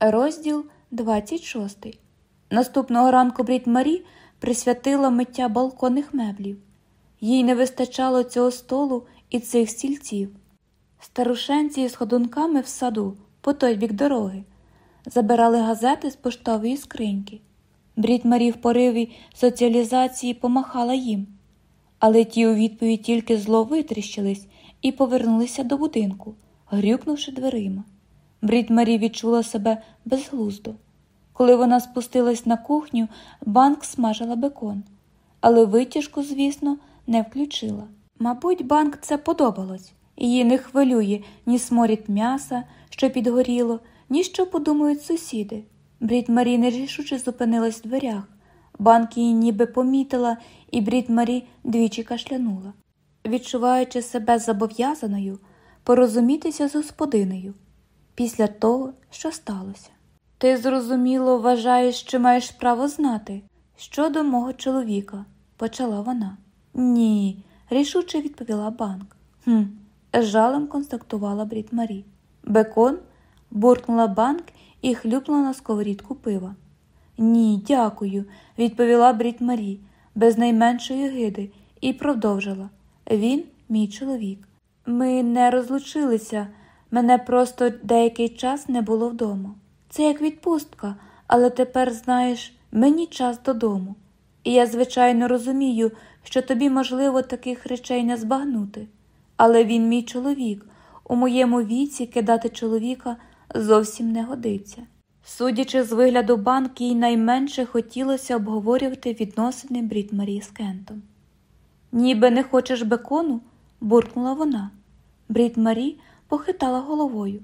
Розділ 26. Наступного ранку Брід Марі присвятила миття балконних меблів. Їй не вистачало цього столу і цих стільців. Старушенці з ходунками в саду, по той бік дороги, забирали газети з поштової скриньки. Брід Марі в пориві соціалізації помахала їм, але ті у відповідь тільки зло витріщились і повернулися до будинку, грюкнувши дверима. Брітт-Марі відчула себе безглуздо. Коли вона спустилась на кухню, Банк смажила бекон, але витяжку, звісно, не включила. Мабуть, Банк це подобалось, її не хвилює ні сморід м'яса, що підгоріло, ні що подумають сусіди. Брітт-Марі нерішуче зупинилась в дверях. Банк її ніби помітила, і Брітт-Марі двічі кашлянула, відчуваючи себе зобов'язаною порозумітися з господинею після того, що сталося. Ти зрозуміло вважаєш, що маєш право знати, щодо мого чоловіка, почала вона. Ні, рішуче відповіла банк. «Хм», – жалем констатувала Брід Марі. Бекон буркнула банк і хлюпнула на сковорідку пива. Ні, дякую, відповіла Брід Марі, без найменшої гиди, і продовжила. Він мій чоловік. Ми не розлучилися, мене просто деякий час не було вдома. Це як відпустка, але тепер, знаєш, мені час додому. І я, звичайно, розумію, що тобі можливо таких речей не збагнути. Але він мій чоловік. У моєму віці кидати чоловіка зовсім не годиться. Судячи з вигляду банк, їй найменше хотілося обговорювати відносини Брід Марі з Кентом. Ніби не хочеш бекону? буркнула вона. Брід Марі похитала головою.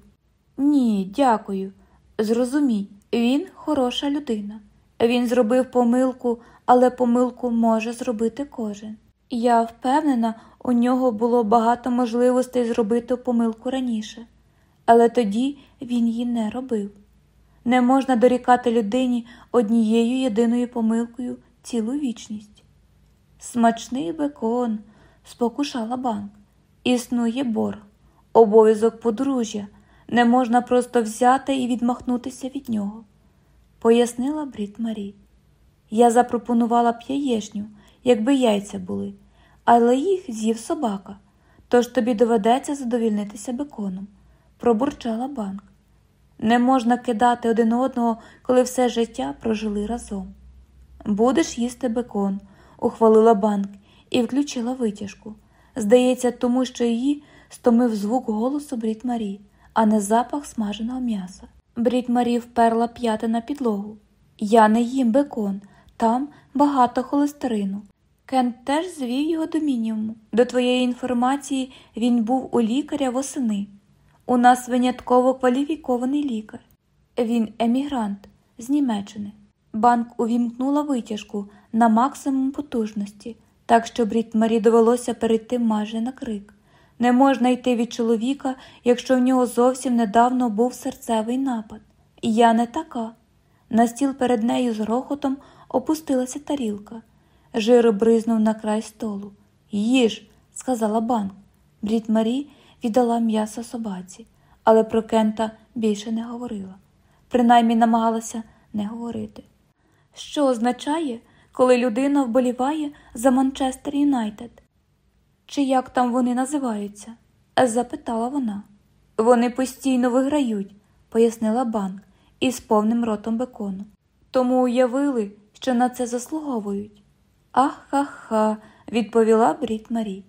Ні, дякую. Зрозумій, він хороша людина. Він зробив помилку, але помилку може зробити кожен. Я впевнена, у нього було багато можливостей зробити помилку раніше, але тоді він її не робив. Не можна дорікати людині однією єдиною помилкою цілу вічність. Смачний бекон, спокушала банк. Існує борг, обов'язок подружжя. Не можна просто взяти і відмахнутися від нього, пояснила Брід Марі. Я запропонувала б яєчню, якби яйця були, але їх з'їв собака, тож тобі доведеться задовільнитися беконом, пробурчала банк. Не можна кидати один одного, коли все життя прожили разом. Будеш їсти бекон, ухвалила банк і включила витяжку. Здається, тому що її стомив звук голосу Брід Марі а не запах смаженого м'яса. Брід Марі вперла п'яти на підлогу. Я не їм бекон, там багато холестерину. Кент теж звів його до мінімуму. До твоєї інформації він був у лікаря восени. У нас винятково кваліфікований лікар. Він емігрант з Німеччини. Банк увімкнула витяжку на максимум потужності, так що Брід Марі довелося перейти майже на крик. Не можна йти від чоловіка, якщо в нього зовсім недавно був серцевий напад. І я не така. На стіл перед нею з грохотом опустилася тарілка. Жиро бризнув на край столу. Їж, сказала банк. Брід Марі віддала м'ясо собаці, але про Кента більше не говорила. Принаймні намагалася не говорити. Що означає, коли людина вболіває за Манчестер Юнайтед? Чи як там вони називаються? запитала вона. Вони постійно виграють, пояснила банк із повним ротом бекону. Тому уявили, що на це заслуговують. Ах ха ха, відповіла Брід Марі.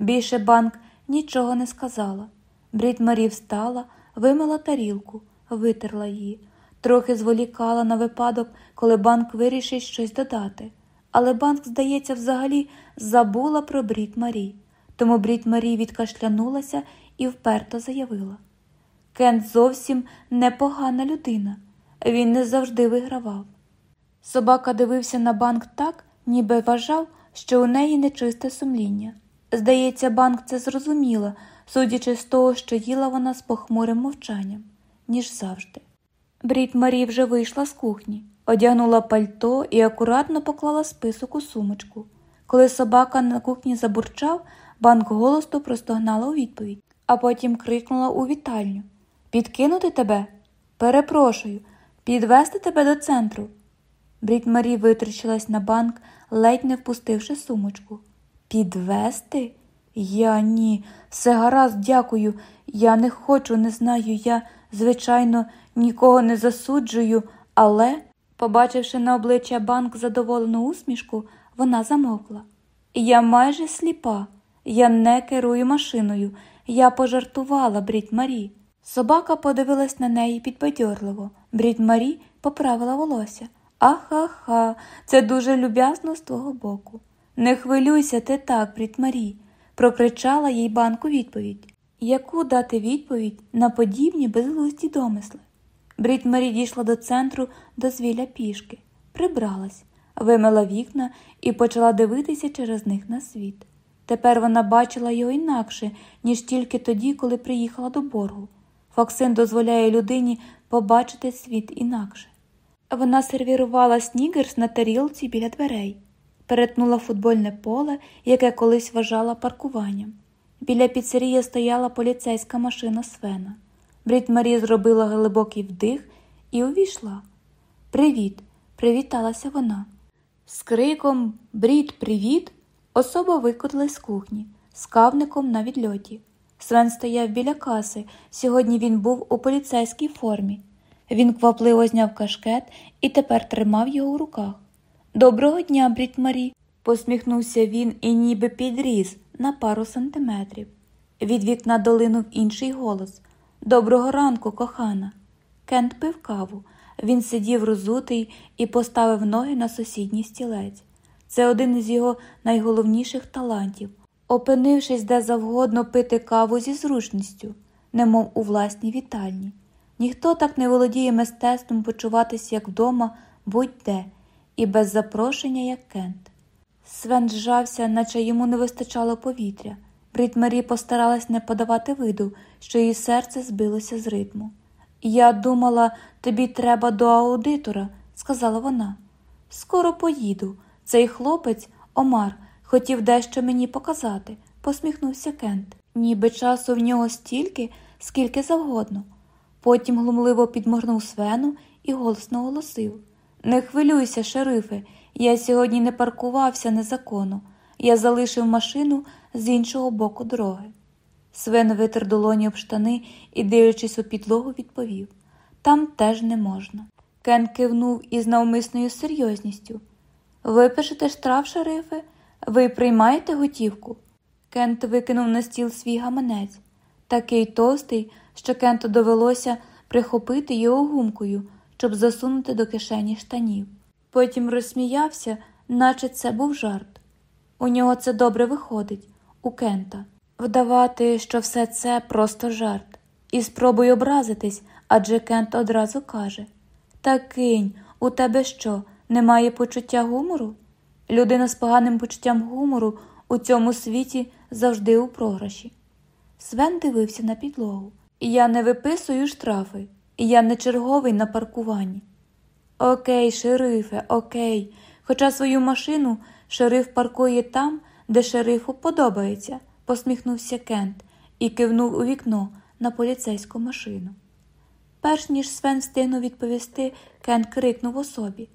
Більше банк нічого не сказала. Брід Марі встала, вимила тарілку, витерла її, трохи зволікала на випадок, коли банк вирішить щось додати. Але банк, здається, взагалі забула про Брід Марі. Тому Брід Марі відкашлянулася і вперто заявила Кент зовсім непогана людина, він не завжди вигравав. Собака дивився на банк так, ніби вважав, що у неї нечисте сумління. Здається, банк це зрозуміла, судячи з того, що їла вона з похмурим мовчанням, ніж завжди. Брід Марі вже вийшла з кухні, одягнула пальто і акуратно поклала список у сумочку. Коли собака на кухні забурчав, банк голосно простогнала у відповідь, а потім крикнула у вітальню Підкинути тебе? Перепрошую, підвести тебе до центру. Брід Марі витрачилась на банк, ледь не впустивши сумочку. Підвести? Я ні. Все гаразд, дякую. Я не хочу, не знаю. Я, звичайно, нікого не засуджую, але, побачивши на обличчя банк задоволену усмішку, вона замовкла. Я майже сліпа, я не керую машиною. Я пожартувала Брід Марі. Собака подивилась на неї підбадьорливо. Брід Марі поправила волосся. Аха-ха, це дуже люб'язно з твого боку. Не хвилюйся ти так, Брід Марі, прокричала їй банку відповідь. Яку дати відповідь на подібні безглузді домисли? Брід Марі дійшла до центру дозвілля пішки, прибралась, вимила вікна і почала дивитися через них на світ. Тепер вона бачила його інакше, ніж тільки тоді, коли приїхала до боргу. Фоксин дозволяє людині побачити світ інакше. Вона сервірувала снігерс на тарілці біля дверей, перетнула футбольне поле, яке колись вважала паркуванням. Біля піцерії стояла поліцейська машина Свена. Брід Марі зробила глибокий вдих і увійшла. Привіт, привіталася вона. З криком Брід, привіт! Особа викотили з кухні, з кавником на відльоті. Свен стояв біля каси. Сьогодні він був у поліцейській формі. Він квапливо зняв кашкет і тепер тримав його у руках. Доброго дня, Брід Марі, посміхнувся він і ніби підріс на пару сантиметрів. Від вікна долинув інший голос Доброго ранку, кохана. Кент пив каву. Він сидів розутий і поставив ноги на сусідній стілець. Це один із його найголовніших талантів, опинившись де завгодно пити каву зі зручністю, немов у власній вітальні. Ніхто так не володіє мистецтвом почуватися як вдома, будь-де, і без запрошення, як Кент. Свен зжався, наче йому не вистачало повітря. Марі постаралась не подавати виду, що її серце збилося з ритму. Я думала, тобі треба до аудитора, сказала вона. Скоро поїду. Цей хлопець, Омар, хотів дещо мені показати, посміхнувся Кент. Ніби часу в нього стільки, скільки завгодно. Потім глумливо підморгнув свену і голосно оголосив Не хвилюйся, шерифе, я сьогодні не паркувався незаконно. Я залишив машину з іншого боку дороги. Свен витер долоні об штани і, дивлячись у підлогу, відповів там теж не можна. Кен кивнув із навмисною серйозністю. Ви пишете штраф, шерифе? Ви приймаєте готівку? Кент викинув на стіл свій гаманець, такий товстий, що Кенту довелося прихопити його гумкою, щоб засунути до кишені штанів. Потім розсміявся, наче це був жарт. У нього це добре виходить, у Кента, вдавати, що все це просто жарт, і спробуй образитись, адже Кент одразу каже Та кинь, у тебе що? Немає почуття гумору? Людина з поганим почуттям гумору у цьому світі завжди у програші. Свен дивився на підлогу. Я не виписую штрафи, я не черговий на паркуванні. Окей, шерифе, окей. Хоча свою машину шериф паркує там, де шерифу подобається, посміхнувся Кент і кивнув у вікно на поліцейську машину. Перш ніж Свен встигнув відповісти, Кент крикнув особі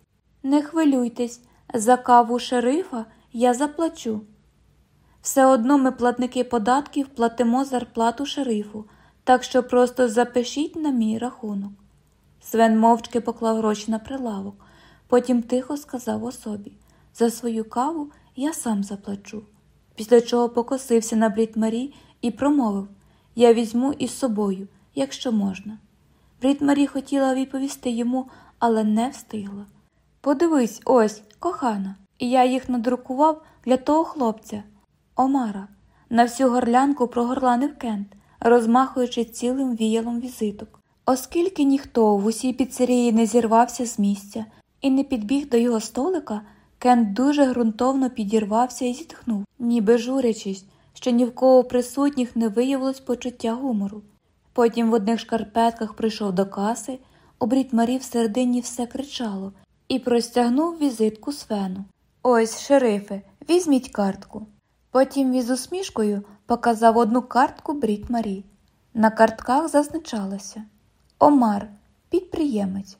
Не хвилюйтесь, за каву шерифа я заплачу. Все одно ми, платники податків, платимо зарплату шерифу, так що просто запишіть на мій рахунок. Свен мовчки поклав гроші на прилавок, потім тихо сказав особі за свою каву я сам заплачу. Після чого покосився на Брід Марі і промовив Я візьму із собою, якщо можна. Брід Марі хотіла відповісти йому, але не встигла. Подивись, ось, кохана, і я їх надрукував для того хлопця. Омара, на всю горлянку прогорланив Кент, розмахуючи цілим віялом візиток. Оскільки ніхто в усій піцерії не зірвався з місця і не підбіг до його столика, Кент дуже ґрунтовно підірвався і зітхнув, ніби журячись, що ні в кого присутніх не виявилось почуття гумору. Потім в одних шкарпетках прийшов до каси, обріть Марі всередині все кричало і простягнув візитку Свену. Ось, шерифе, візьміть картку. Потім він усмішкою показав одну картку Брід Марі. На картках зазначалося Омар підприємець.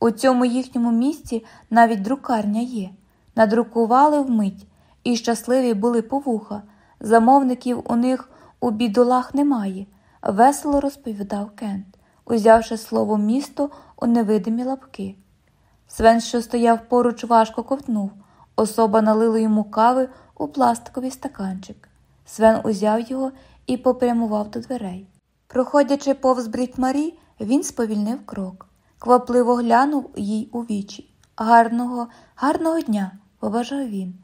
У цьому їхньому місці навіть друкарня є. Надрукували вмить, і щасливі були по вуха. Замовників у них у бідолах немає, весело розповідав Кент, узявши слово місто у невидимі лапки. Свен, що стояв поруч, важко ковтнув. Особа налила йому кави у пластиковий стаканчик. Свен узяв його і попрямував до дверей. Проходячи повз брід Марі, він сповільнив крок, квапливо глянув їй у вічі. Гарного, гарного дня, побажав він.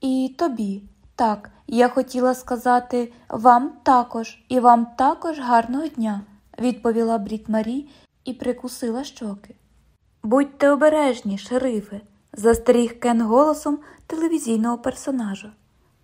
І тобі, так, я хотіла сказати вам також, і вам також гарного дня, відповіла брід Марі і прикусила щоки. Будьте обережні, шерифе, застеріг Кен голосом телевізійного персонажа.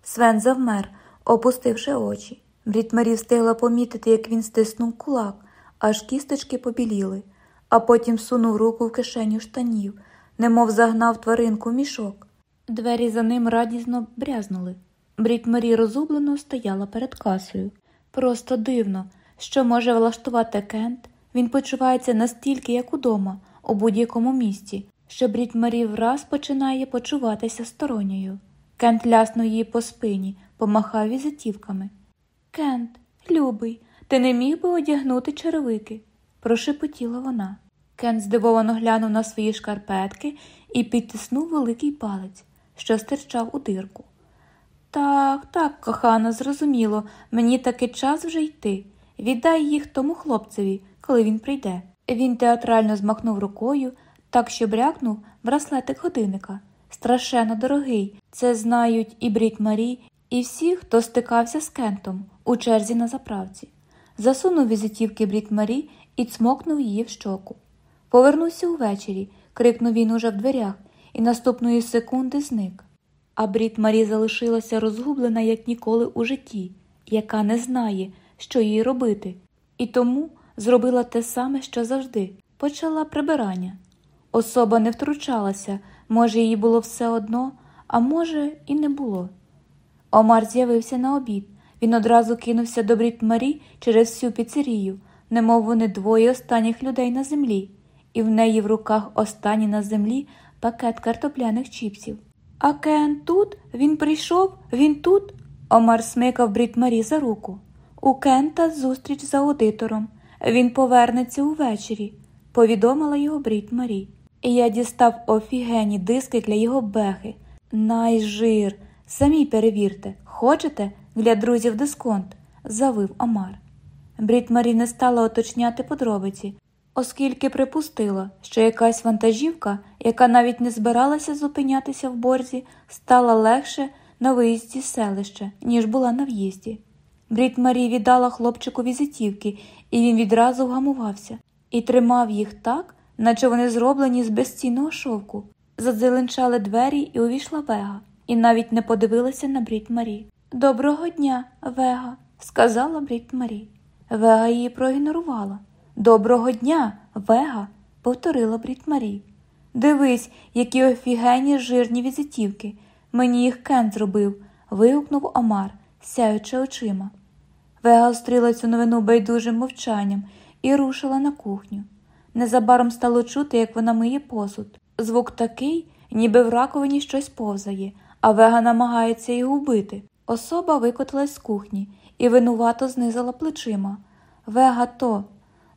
Свен завмер, опустивши очі. Брід Марі встигла помітити, як він стиснув кулак, аж кісточки побіліли, а потім сунув руку в кишеню штанів, немов загнав тваринку в мішок. Двері за ним радісно брязнули. Брід Марі розгублено стояла перед касою. Просто дивно, що може влаштувати Кент. Він почувається настільки, як удома, у будь-якому місці, що Брід Марі враз починає почуватися сторонньою. Кент ляснув її по спині, помахав візитівками. Кент, любий, ти не міг би одягнути черевики, прошепотіла вона. Кент здивовано глянув на свої шкарпетки і підтиснув великий палець, що стирчав у дирку. Так, так, кохана, зрозуміло, мені таки час вже йти. Віддай їх тому хлопцеві, коли він прийде. Він театрально змахнув рукою, так що брякнув браслетик годинника. Страшенно дорогий. Це знають і Брід Марі, і всі, хто стикався з Кентом у черзі на заправці. Засунув візитівки Брід Марі і цмокнув її в щоку. Повернувся увечері, крикнув він уже в дверях, і наступної секунди зник. А Брід Марі залишилася розгублена, як ніколи у житті, яка не знає, що їй робити, і тому зробила те саме, що завжди почала прибирання. Особа не втручалася, може, їй було все одно, а може, і не було. Омар з'явився на обід. Він одразу кинувся до Брід Марі через всю піцерію, немов вони двоє останніх людей на землі, і в неї в руках останній на землі пакет картопляних чіпсів. А Кен тут? Він прийшов, він тут. Омар смикав Брід Марі за руку. У Кента зустріч за аудитором. Він повернеться увечері, повідомила його Брід Марі. Я дістав офігенні диски для його бехи. Найжир. Самі перевірте, хочете для друзів дисконт, завив Омар. Брід Марі не стала уточняти подробиці, оскільки припустила, що якась вантажівка, яка навіть не збиралася зупинятися в борзі, стала легше на виїзді з селища, ніж була на в'їзді. Брід Марі віддала хлопчику візитівки, і він відразу вгамувався і тримав їх так, наче вони зроблені з безцінного шовку. Задзеленчали двері і увійшла Вега, і навіть не подивилася на Брід Марі. Доброго дня, Вега, сказала Брід Марі. Вега її проігнорувала. Доброго дня, Вега, повторила Брід Марі. Дивись, які офігенні жирні візитівки. Мені їх Кент зробив, вигукнув Омар, сяючи очима. Вега зустріла цю новину байдужим мовчанням і рушила на кухню. Незабаром стало чути, як вона миє посуд. Звук такий, ніби в раковині щось повзає, а вега намагається його вбити. Особа викотилась з кухні і винувато знизила плечима. Вега то,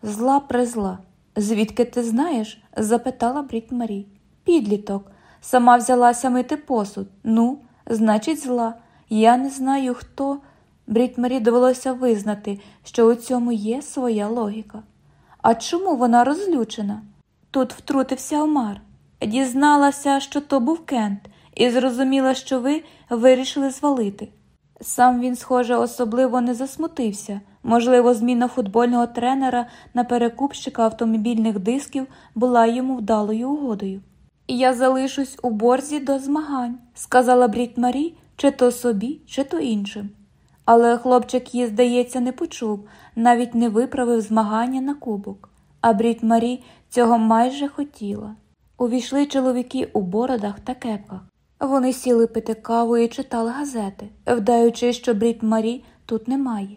зла призла. Звідки ти знаєш? запитала Брід Марі. Підліток. Сама взялася мити посуд. Ну, значить, зла. Я не знаю, хто. Брід Марі довелося визнати, що у цьому є своя логіка. А чому вона розлючена? Тут втрутився Омар. Дізналася, що то був Кент, і зрозуміла, що ви вирішили звалити. Сам він, схоже, особливо не засмутився. Можливо, зміна футбольного тренера на перекупщика автомобільних дисків була йому вдалою угодою. Я залишусь у борзі до змагань, сказала Брід Марі, чи то собі, чи то іншим. Але хлопчик її, здається, не почув, навіть не виправив змагання на кубок, а Брід Марі цього майже хотіла. Увійшли чоловіки у бородах та кепках. Вони сіли пити каву і читали газети, вдаючи, що Брід Марі тут немає.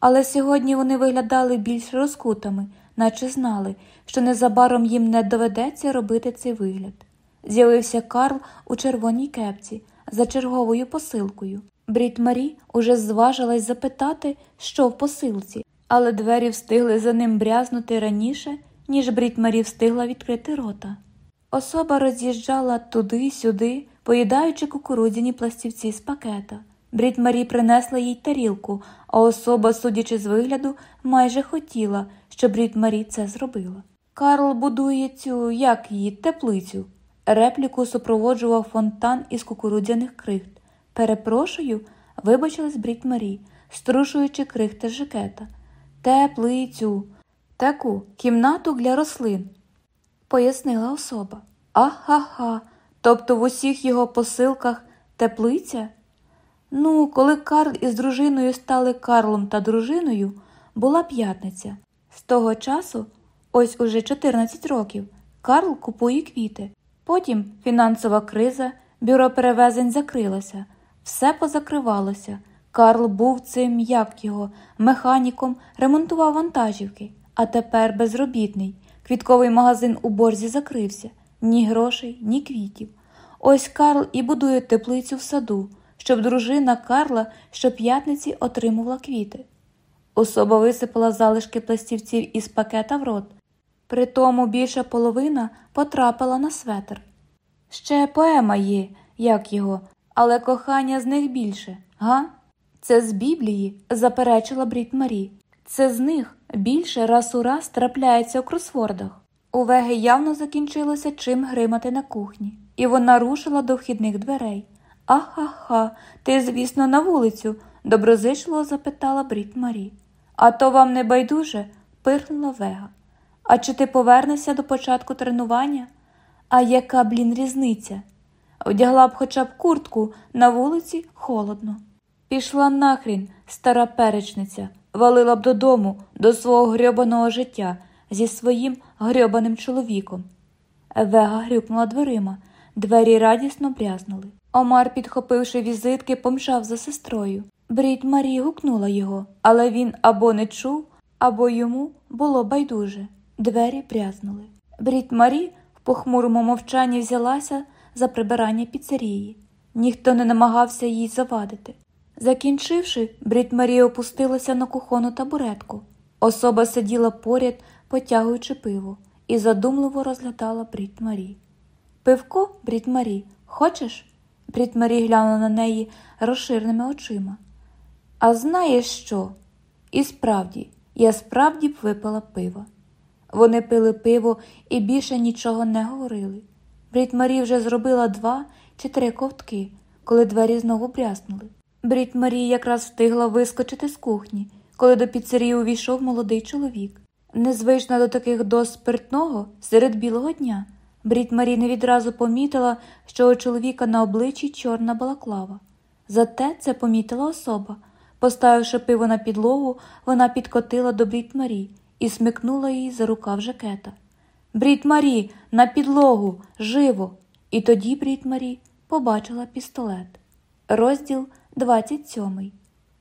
Але сьогодні вони виглядали більш розкутими, наче знали, що незабаром їм не доведеться робити цей вигляд. З'явився Карл у червоній кепці за черговою посилкою. Брід Марі уже зважилась запитати, що в посилці, але двері встигли за ним брязнути раніше, ніж Брід Марі встигла відкрити рота. Особа роз'їжджала туди-сюди, поїдаючи кукурудзяні пластівці з пакета. Брід Марі принесла їй тарілку, а особа, судячи з вигляду, майже хотіла, щоб Брід Марі це зробила. Карл будує цю, як її, теплицю. Репліку супроводжував фонтан із кукурудзяних крихт. Перепрошую, вибачилась Брід Марі, струшуючи крихти з жакета. Теплицю, таку кімнату для рослин, пояснила особа. Ага-ха, тобто в усіх його посилках теплиця? Ну, коли Карл із дружиною стали Карлом та дружиною, була п'ятниця. З того часу, ось уже 14 років, Карл купує квіти. Потім фінансова криза, бюро перевезень закрилося, все позакривалося. Карл був цим, як його, механіком, ремонтував вантажівки, а тепер безробітний. Квітковий магазин у борзі закрився ні грошей, ні квітів. Ось Карл і будує теплицю в саду, щоб дружина Карла щоп'ятниці отримувала квіти. Особа висипала залишки пластівців із пакета в рот. Притому більша половина потрапила на светр. Ще поема є, як його, але кохання з них більше, га? Це з Біблії, заперечила Брід Марі. Це з них більше раз у раз трапляється у кросвордах. У Веги явно закінчилося чим гримати на кухні, і вона рушила до вхідних дверей. Аха-ха, ти, звісно, на вулицю, доброзичливо запитала Брід Марі. А то вам не байдуже? пирхнула Вега. А чи ти повернешся до початку тренування? А яка, блін, різниця? Вдягла б хоча б куртку на вулиці холодно. Пішла нахрін, стара перечниця, валила б додому, до свого грьобаного життя зі своїм грьобаним чоловіком. Вега грюкнула дверима, двері радісно брязнули. Омар, підхопивши візитки, помчав за сестрою. Брід Марі гукнула його, але він або не чув, або йому було байдуже. Двері брязнули. Брід Марі в похмурому мовчанні взялася за прибирання піцерії. Ніхто не намагався їй завадити. Закінчивши, Брід Марі опустилася на кухону табуретку. Особа сиділа поряд, потягуючи пиво, і задумливо розглядала Брід Марі. Пивко, Брід Марі, хочеш? Брід Марі глянула на неї розширеними очима. А знаєш що? І справді, я справді б випила пиво. Вони пили пиво і більше нічого не говорили. Брід Марі вже зробила два чи три ковтки, коли двері знову бряснули. Брід Марі якраз встигла вискочити з кухні, коли до піцерії увійшов молодий чоловік. Незвична до таких доз спиртного серед білого дня. Брід Марі не відразу помітила, що у чоловіка на обличчі чорна балаклава. Зате це помітила особа. Поставивши пиво на підлогу, вона підкотила до Брід Марі і смикнула її за рукав жакета. Брід Марі, на підлогу, живо! І тоді Брід Марі побачила пістолет. Розділ 27.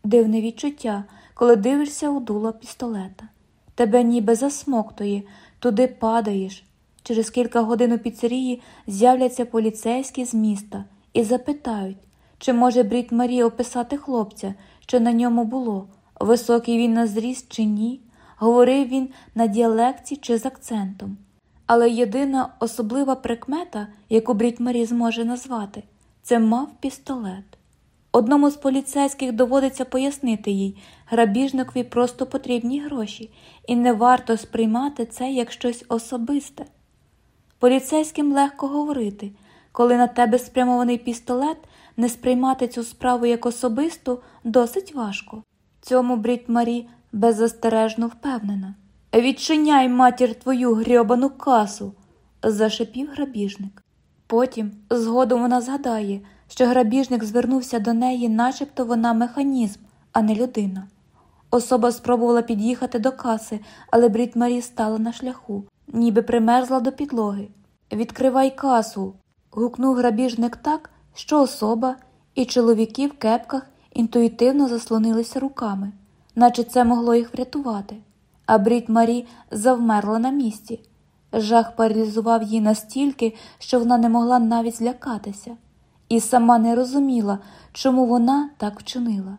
Дивне відчуття, коли дивишся у дуло пістолета. Тебе ніби засмоктує, туди падаєш. Через кілька годин у піцерії з'являться поліцейські з міста і запитають, чи може Брід Марі описати хлопця, що на ньому було, високий він на зріст чи ні, говорив він на діалекті чи з акцентом. Але єдина особлива прикмета, яку Брід Марі зможе назвати, це мав пістолет. Одному з поліцейських доводиться пояснити їй, грабіжникові просто потрібні гроші, і не варто сприймати це як щось особисте. Поліцейським легко говорити, коли на тебе спрямований пістолет, не сприймати цю справу як особисту досить важко. Цьому Брід Марі беззастережно впевнена. Відчиняй, матір, твою грьобану касу, зашипів грабіжник. Потім, згодом вона згадає, що грабіжник звернувся до неї, начебто вона механізм, а не людина. Особа спробувала під'їхати до каси, але Брід Марі стала на шляху, ніби примерзла до підлоги. Відкривай касу. гукнув грабіжник так, що особа і чоловіки в кепках інтуїтивно заслонилися руками, наче це могло їх врятувати. а Брід Марі завмерла на місці. Жах паралізував її настільки, що вона не могла навіть злякатися, і сама не розуміла, чому вона так вчинила.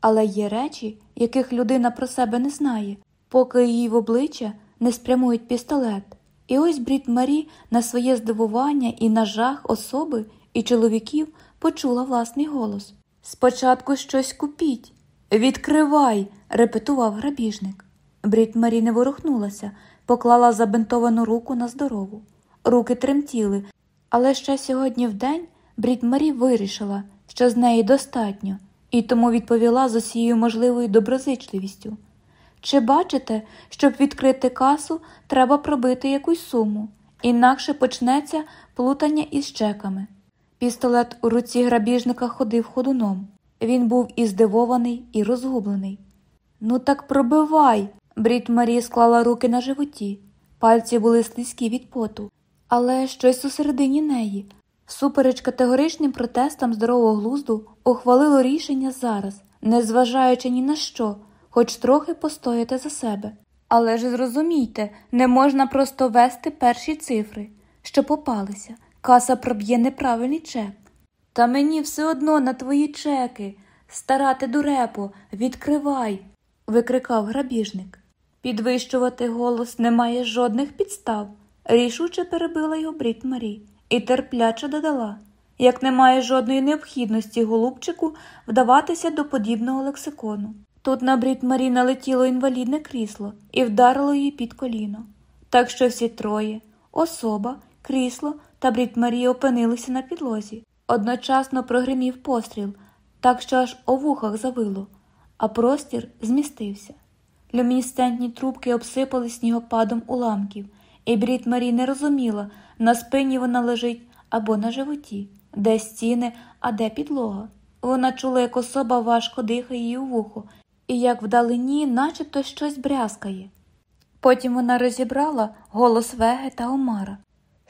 Але є речі, яких людина про себе не знає, поки її в обличчя не спрямують пістолет. І ось Брід Марі на своє здивування і на жах особи і чоловіків почула власний голос. Спочатку щось купіть. Відкривай, репетував грабіжник. Брід Марі не ворухнулася, поклала забинтовану руку на здорову. Руки тремтіли, але ще сьогодні вдень Брід Марі вирішила, що з неї достатньо, і тому відповіла з усією можливою доброзичливістю. Чи бачите, щоб відкрити касу, треба пробити якусь суму, інакше почнеться плутання із чеками. Пістолет у руці грабіжника ходив ходуном. Він був і здивований, і розгублений. Ну, так пробивай. Брід Марі склала руки на животі, пальці були слизькі від поту, але щось усередині неї. Супереч категоричним протестам здорового глузду ухвалило рішення зараз, незважаючи ні на що, хоч трохи постояти за себе. Але ж зрозумійте, не можна просто вести перші цифри, що попалися. Каса проб'є неправильний чек. Та мені все одно на твої чеки. Старати дурепо, відкривай, викрикав грабіжник. Підвищувати голос немає жодних підстав. Рішуче перебила його брід Марі і терпляче додала як немає жодної необхідності голубчику вдаватися до подібного лексикону. Тут на брід Марі налетіло інвалідне крісло і вдарило її під коліно. Так що всі троє особа, крісло та брід Марі опинилися на підлозі. Одночасно прогримів постріл, так що аж у вухах завило, а простір змістився. Люмінесцентні трубки обсипали снігопадом уламків, і брід Марі не розуміла, на спині вона лежить або на животі, де стіни, а де підлога. Вона чула, як особа важко дихає її у вухо, і як вдалині, начебто щось брязкає. Потім вона розібрала голос Веги та Омара.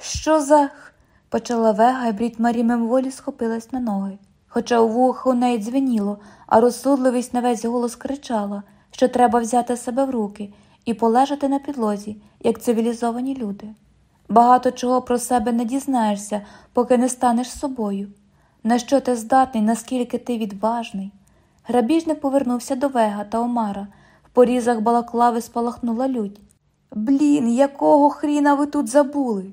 Що за х? почала Вега, і брід Марі мимоволі схопилась на ноги. Хоча у вухо у неї дзвеніло, а розсудливість на весь голос кричала, що треба взяти себе в руки і полежати на підлозі, як цивілізовані люди. Багато чого про себе не дізнаєшся, поки не станеш собою. На що ти здатний, наскільки ти відважний? Грабіжник повернувся до Вега та Омара. В порізах балаклави спалахнула лють. Блін, якого хріна ви тут забули?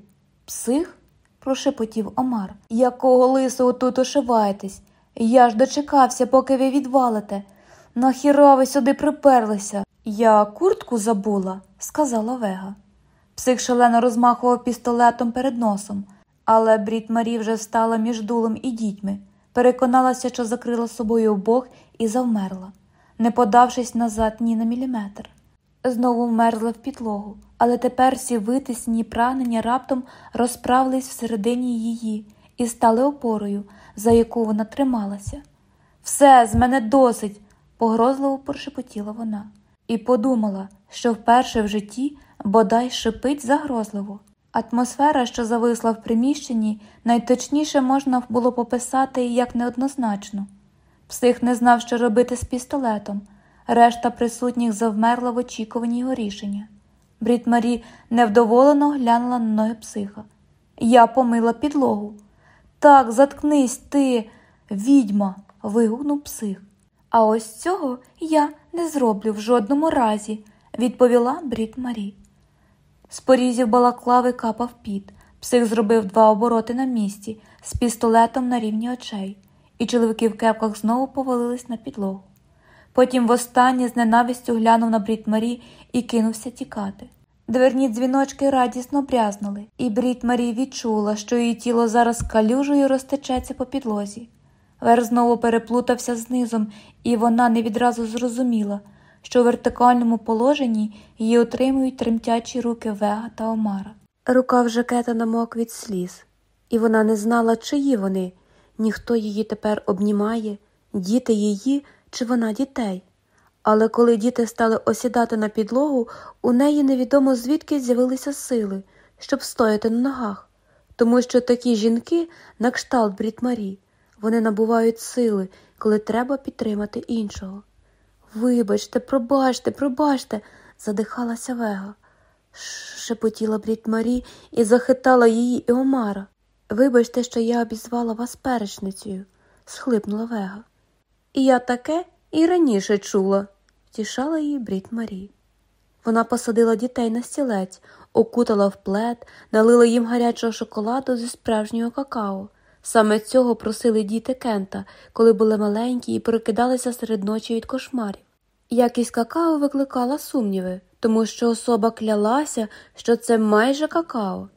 Псих? прошепотів Омар. Якого лисого тут ошиваєтесь? Я ж дочекався, поки ви відвалите. Нахіра ви сюди приперлися? Я куртку забула, сказала Вега. Псих шалено розмахував пістолетом перед носом, але Брід Марі вже встала між дулем і дітьми, переконалася, що закрила собою обох і завмерла, не подавшись назад ні на міліметр. Знову вмерзла в підлогу, але тепер всі витисні прагнення раптом розправились всередині її і стали опорою, за яку вона трималася. Все, з мене досить, погрозливо прошепотіла вона, і подумала, що вперше в житті бодай шипить загрозливо. Атмосфера, що зависла в приміщенні, найточніше можна було пописати як неоднозначно. Псих не знав, що робити з пістолетом, решта присутніх завмерла в очікуванні його рішення. Брід Марі невдоволено глянула на ноги психа. Я помила підлогу. Так, заткнись ти, відьма, вигукнув псих. А ось цього я не зроблю в жодному разі, відповіла Брід Марі. З порізів балаклави капав піт. Псих зробив два обороти на місці з пістолетом на рівні очей, і чоловіки в кепках знову повалились на підлогу. Потім востаннє з ненавистю глянув на Брід Марі і кинувся тікати. Дверні дзвіночки радісно брязнули, і Брід Марі відчула, що її тіло зараз калюжею розтечеться по підлозі. Вер знову переплутався знизом, і вона не відразу зрозуміла, що у вертикальному положенні її отримують тремтячі руки Вега та Омара. Рука в жакета намок від сліз, і вона не знала, чиї вони, ніхто її тепер обнімає, діти її чи вона дітей. Але коли діти стали осідати на підлогу, у неї невідомо звідки з'явилися сили, щоб стояти на ногах, тому що такі жінки, на кшталт Брід Марі, вони набувають сили, коли треба підтримати іншого. Вибачте, пробачте, пробачте, задихалася Вега. Шепотіла Брід Марі і захитала її і Омара. Вибачте, що я обізвала вас перечницею, схлипнула Вега. І я таке і раніше чула, втішала її Брід Марі. Вона посадила дітей на стілець, окутала в плед, налила їм гарячого шоколаду зі справжнього какао. Саме цього просили діти Кента, коли були маленькі і прокидалися серед ночі від кошмарів. Якість какао викликала сумніви, тому що особа клялася, що це майже какао,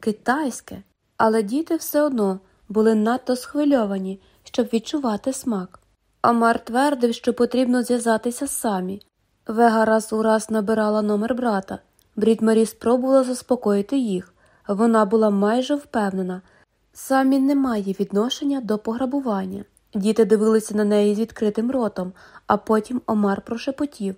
китайське, але діти все одно були надто схвильовані, щоб відчувати смак. Амар твердив, що потрібно зв'язатися самі. Вега раз у раз набирала номер брата. Брід Марі спробувала заспокоїти їх. Вона була майже впевнена. Самі не має відношення до пограбування. Діти дивилися на неї з відкритим ротом, а потім Омар прошепотів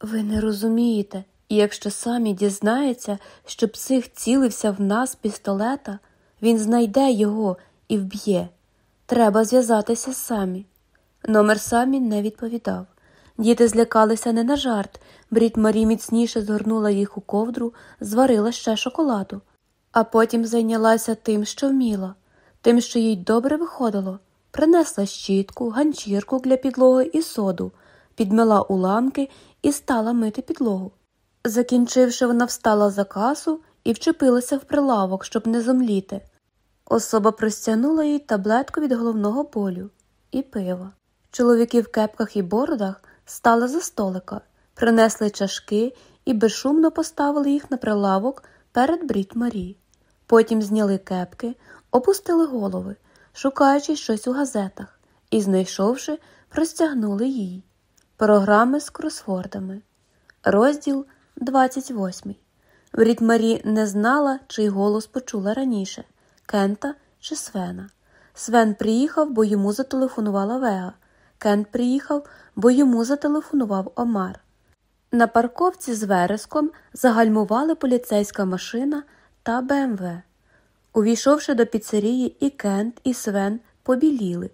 Ви не розумієте, і якщо самі дізнається, що псих цілився в нас пістолета, він знайде його і вб'є. Треба зв'язатися самі. Номер самі не відповідав. Діти злякалися не на жарт. Брід Марі міцніше згорнула їх у ковдру, зварила ще шоколаду, а потім зайнялася тим, що вміла, тим, що їй добре виходило. Принесла щітку, ганчірку для підлоги і соду, підмила уламки і стала мити підлогу. Закінчивши, вона встала за касу і вчепилася в прилавок, щоб не зомліти. Особа простягнула їй таблетку від головного болю і пива. Чоловіки в кепках і бородах стали за столика, принесли чашки і безшумно поставили їх на прилавок перед брід Марі. Потім зняли кепки, опустили голови, шукаючи щось у газетах, і, знайшовши, простягнули їй. Програми з кросфордами. Розділ 28. Брід Марі не знала, чий голос почула раніше Кента чи Свена. Свен приїхав, бо йому зателефонувала Вега. Кент приїхав, бо йому зателефонував Омар. На парковці з вереском загальмували поліцейська машина та БМВ. Увійшовши до піцерії, і Кент, і Свен побіліли,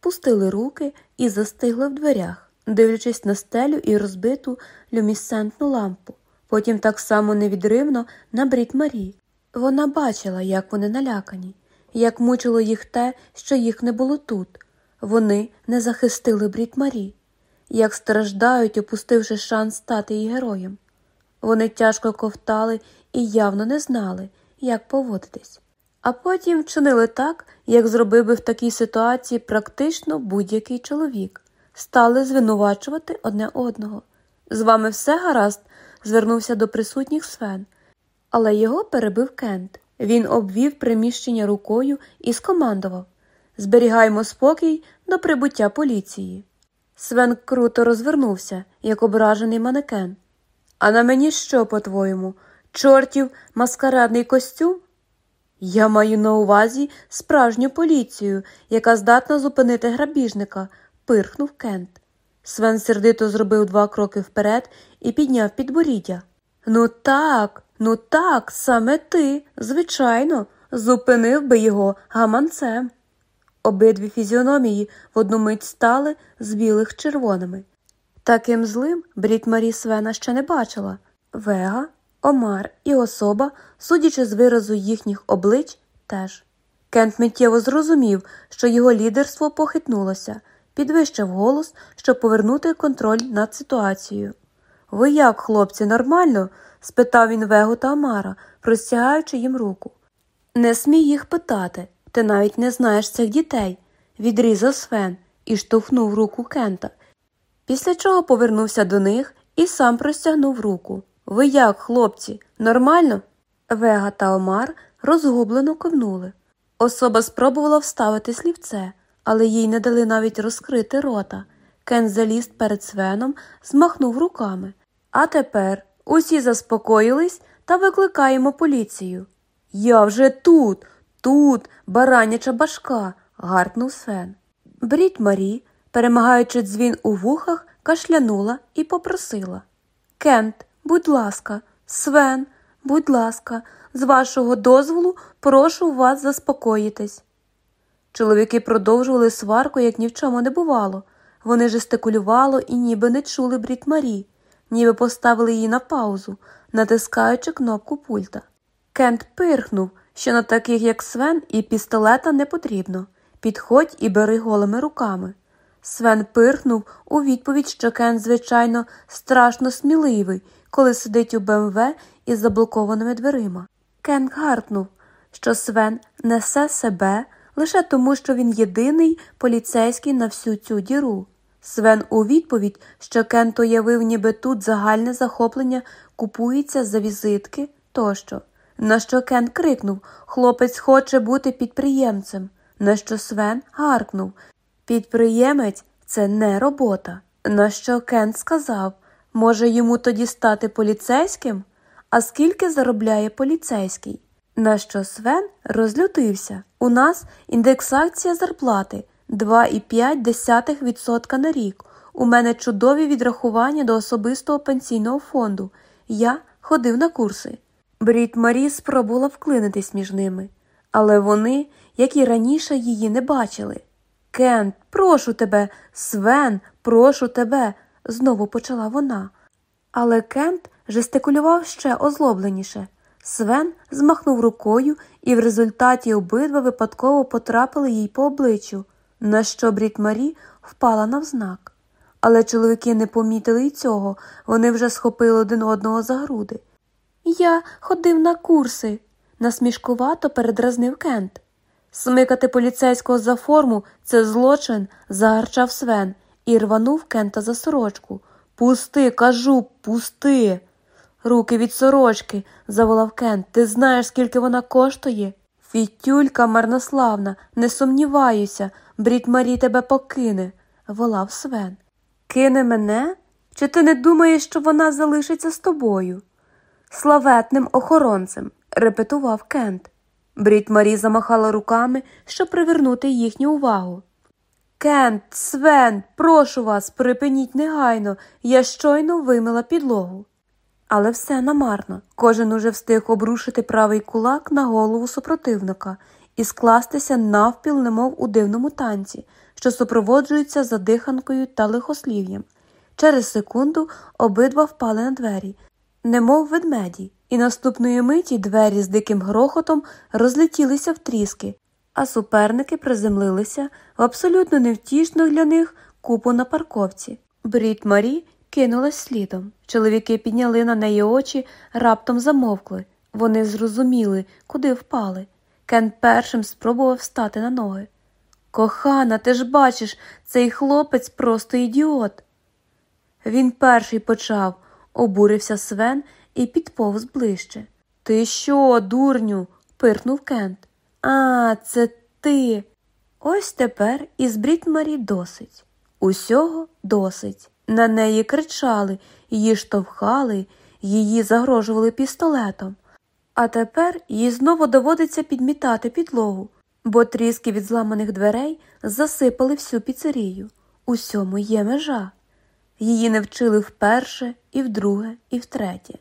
впустили руки і застигли в дверях, дивлячись на стелю і розбиту люмісцентну лампу. Потім так само невідривно на брід Марі. Вона бачила, як вони налякані, як мучило їх те, що їх не було тут. Вони не захистили брід Марі, як страждають, опустивши шанс стати її героєм. Вони тяжко ковтали і явно не знали, як поводитись, а потім вчинили так, як зробив би в такій ситуації практично будь-який чоловік, стали звинувачувати одне одного. З вами все гаразд, звернувся до присутніх Свен, але його перебив Кент. Він обвів приміщення рукою і скомандував Зберігаємо спокій до прибуття поліції. Свен круто розвернувся, як ображений манекен. А на мені що, по-твоєму, чортів маскарадний костюм? Я маю на увазі справжню поліцію, яка здатна зупинити грабіжника, пирхнув Кент. Свен сердито зробив два кроки вперед і підняв підборіддя. Ну так, ну так, саме ти, звичайно, зупинив би його гаманцем. Обидві фізіономії в одну мить стали з білих червоними. Таким злим брід Марі Свена ще не бачила. Вега, Омар і особа, судячи з виразу їхніх облич, теж. Кент миттєво зрозумів, що його лідерство похитнулося, підвищив голос, щоб повернути контроль над ситуацією. Ви як, хлопці, нормально? Спитав він Вегу та Омара, простягаючи їм руку. Не смій їх питати. Ти навіть не знаєш цих дітей, відрізав Свен і штовхнув руку Кента, після чого повернувся до них і сам простягнув руку. Ви як, хлопці, нормально? Вега та Омар розгублено ковнули. Особа спробувала вставити слівце, але їй не дали навіть розкрити рота. Кен заліз перед свеном, змахнув руками. А тепер усі заспокоїлись та викликаємо поліцію. Я вже тут. Тут бараняча башка, гаркнув Свен. Брід Марі, перемагаючи дзвін у вухах, кашлянула і попросила Кент, будь ласка, Свен, будь ласка, з вашого дозволу прошу вас заспокоїтись. Чоловіки продовжували сварку, як ні в чому не бувало. Вони жестикулювали і ніби не чули брід Марі. Ніби поставили її на паузу, натискаючи кнопку пульта. Кент пирхнув, що на таких, як Свен, і пістолета не потрібно. Підходь і бери голими руками. Свен пирхнув у відповідь, що Кент, звичайно, страшно сміливий, коли сидить у БМВ із заблокованими дверима. Кент гаркнув, що Свен несе себе лише тому, що він єдиний поліцейський на всю цю діру. Свен у відповідь, що Кент уявив, ніби тут загальне захоплення купується за візитки тощо. На що Кент крикнув Хлопець хоче бути підприємцем. На що Свен гаркнув Підприємець це не робота. На що Кент сказав Може йому тоді стати поліцейським? А скільки заробляє поліцейський? На що Свен розлютився. У нас індексація зарплати 2,5% на рік. У мене чудові відрахування до особистого пенсійного фонду. Я ходив на курси. Брід Марі спробувала вклинитись між ними, але вони, як і раніше, її не бачили. Кент, прошу тебе, Свен, прошу тебе, знову почала вона. Але Кент жестикулював ще озлобленіше. Свен змахнув рукою, і в результаті обидва випадково потрапили їй по обличчю, на що Брід Марі впала навзнак. Але чоловіки не помітили й цього, вони вже схопили один одного за груди. Я ходив на курси, насмішкувато передразнив Кент. Смикати поліцейського за форму це злочин, загарчав Свен і рванув Кента за сорочку. Пусти, кажу, пусти. Руки від сорочки, заволав Кент. Ти знаєш, скільки вона коштує? Фітюлька марнославна, не сумніваюся, брід Марі тебе покине, волав Свен. Кине мене? Чи ти не думаєш, що вона залишиться з тобою? Славетним охоронцем, репетував Кент. Брід Марі замахала руками, щоб привернути їхню увагу. Кент, Свен, прошу вас, припиніть негайно, я щойно вимила підлогу. Але все намарно. Кожен уже встиг обрушити правий кулак на голову супротивника і скластися навпіл, немов у дивному танці, що супроводжується задиханкою та лихослів'ям. Через секунду обидва впали на двері, немов ведмеді, і наступної миті двері з диким грохотом розлетілися в тріски, а суперники приземлилися в абсолютно невтішну для них купу на парковці. Брід Марі кинулась слідом. Чоловіки підняли на неї очі, раптом замовкли. Вони зрозуміли, куди впали. Кен першим спробував встати на ноги. Кохана, ти ж бачиш, цей хлопець просто ідіот. Він перший почав, обурився Свен і підповз ближче. Ти що, дурню? пирхнув Кент. А, це ти. Ось тепер із Брітмарі досить. Усього досить. На неї кричали, її штовхали, її загрожували пістолетом. А тепер їй знову доводиться підмітати підлогу, бо тріски від зламаних дверей засипали всю піцерію. Усьому є межа. Її не вчили вперше, і вдруге, і втретє.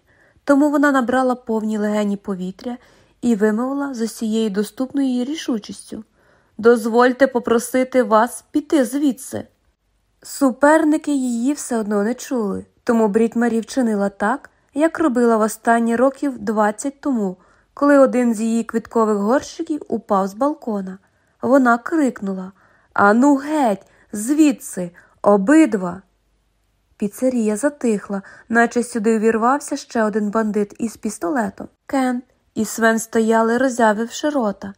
Тому вона набрала повні легені повітря і вимовила з усією доступною її рішучістю Дозвольте попросити вас піти звідси. Суперники її все одно не чули, тому Брід Марі вчинила так, як робила в останні років 20 тому, коли один з її квіткових горщиків упав з балкона. Вона крикнула Ану, геть, звідси, обидва. Піцерія затихла, наче сюди увірвався ще один бандит із пістолетом. Кент і Свен стояли, роззявивши рота,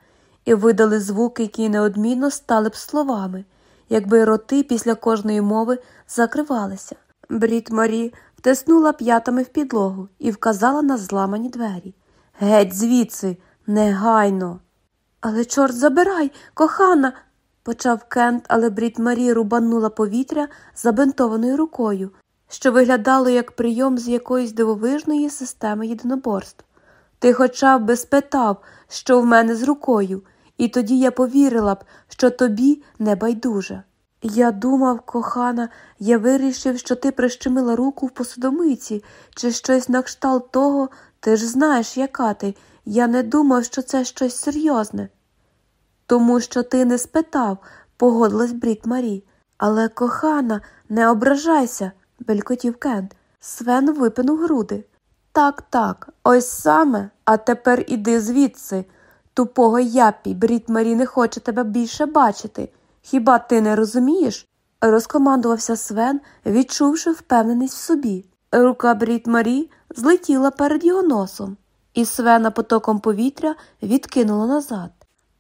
і видали звуки, які неодмінно стали б словами, якби роти після кожної мови закривалися. Брід Марі втиснула п'ятами в підлогу і вказала на зламані двері. Геть звідси, негайно. Але, чорт забирай, кохана, почав Кент, але Брід Марі рубанула повітря забинтованою рукою, що виглядало як прийом з якоїсь дивовижної системи єдиноборств. Ти хоча б би спитав, що в мене з рукою, і тоді я повірила б, що тобі не байдуже. Я думав, кохана, я вирішив, що ти прищемила руку в посудомиці, чи щось на кшталт того, ти ж знаєш, яка ти. Я не думав, що це щось серйозне. Тому що ти не спитав, погодилась Брід Марі. Але, кохана, не ображайся, белькотів Кент. Свен випинув груди. Так, так, ось саме, а тепер іди звідси. Тупого япі, Брід Марі не хоче тебе більше бачити. Хіба ти не розумієш? розкомандувався Свен, відчувши впевненість в собі. Рука Брід Марі злетіла перед його носом, і Свена потоком повітря відкинула назад.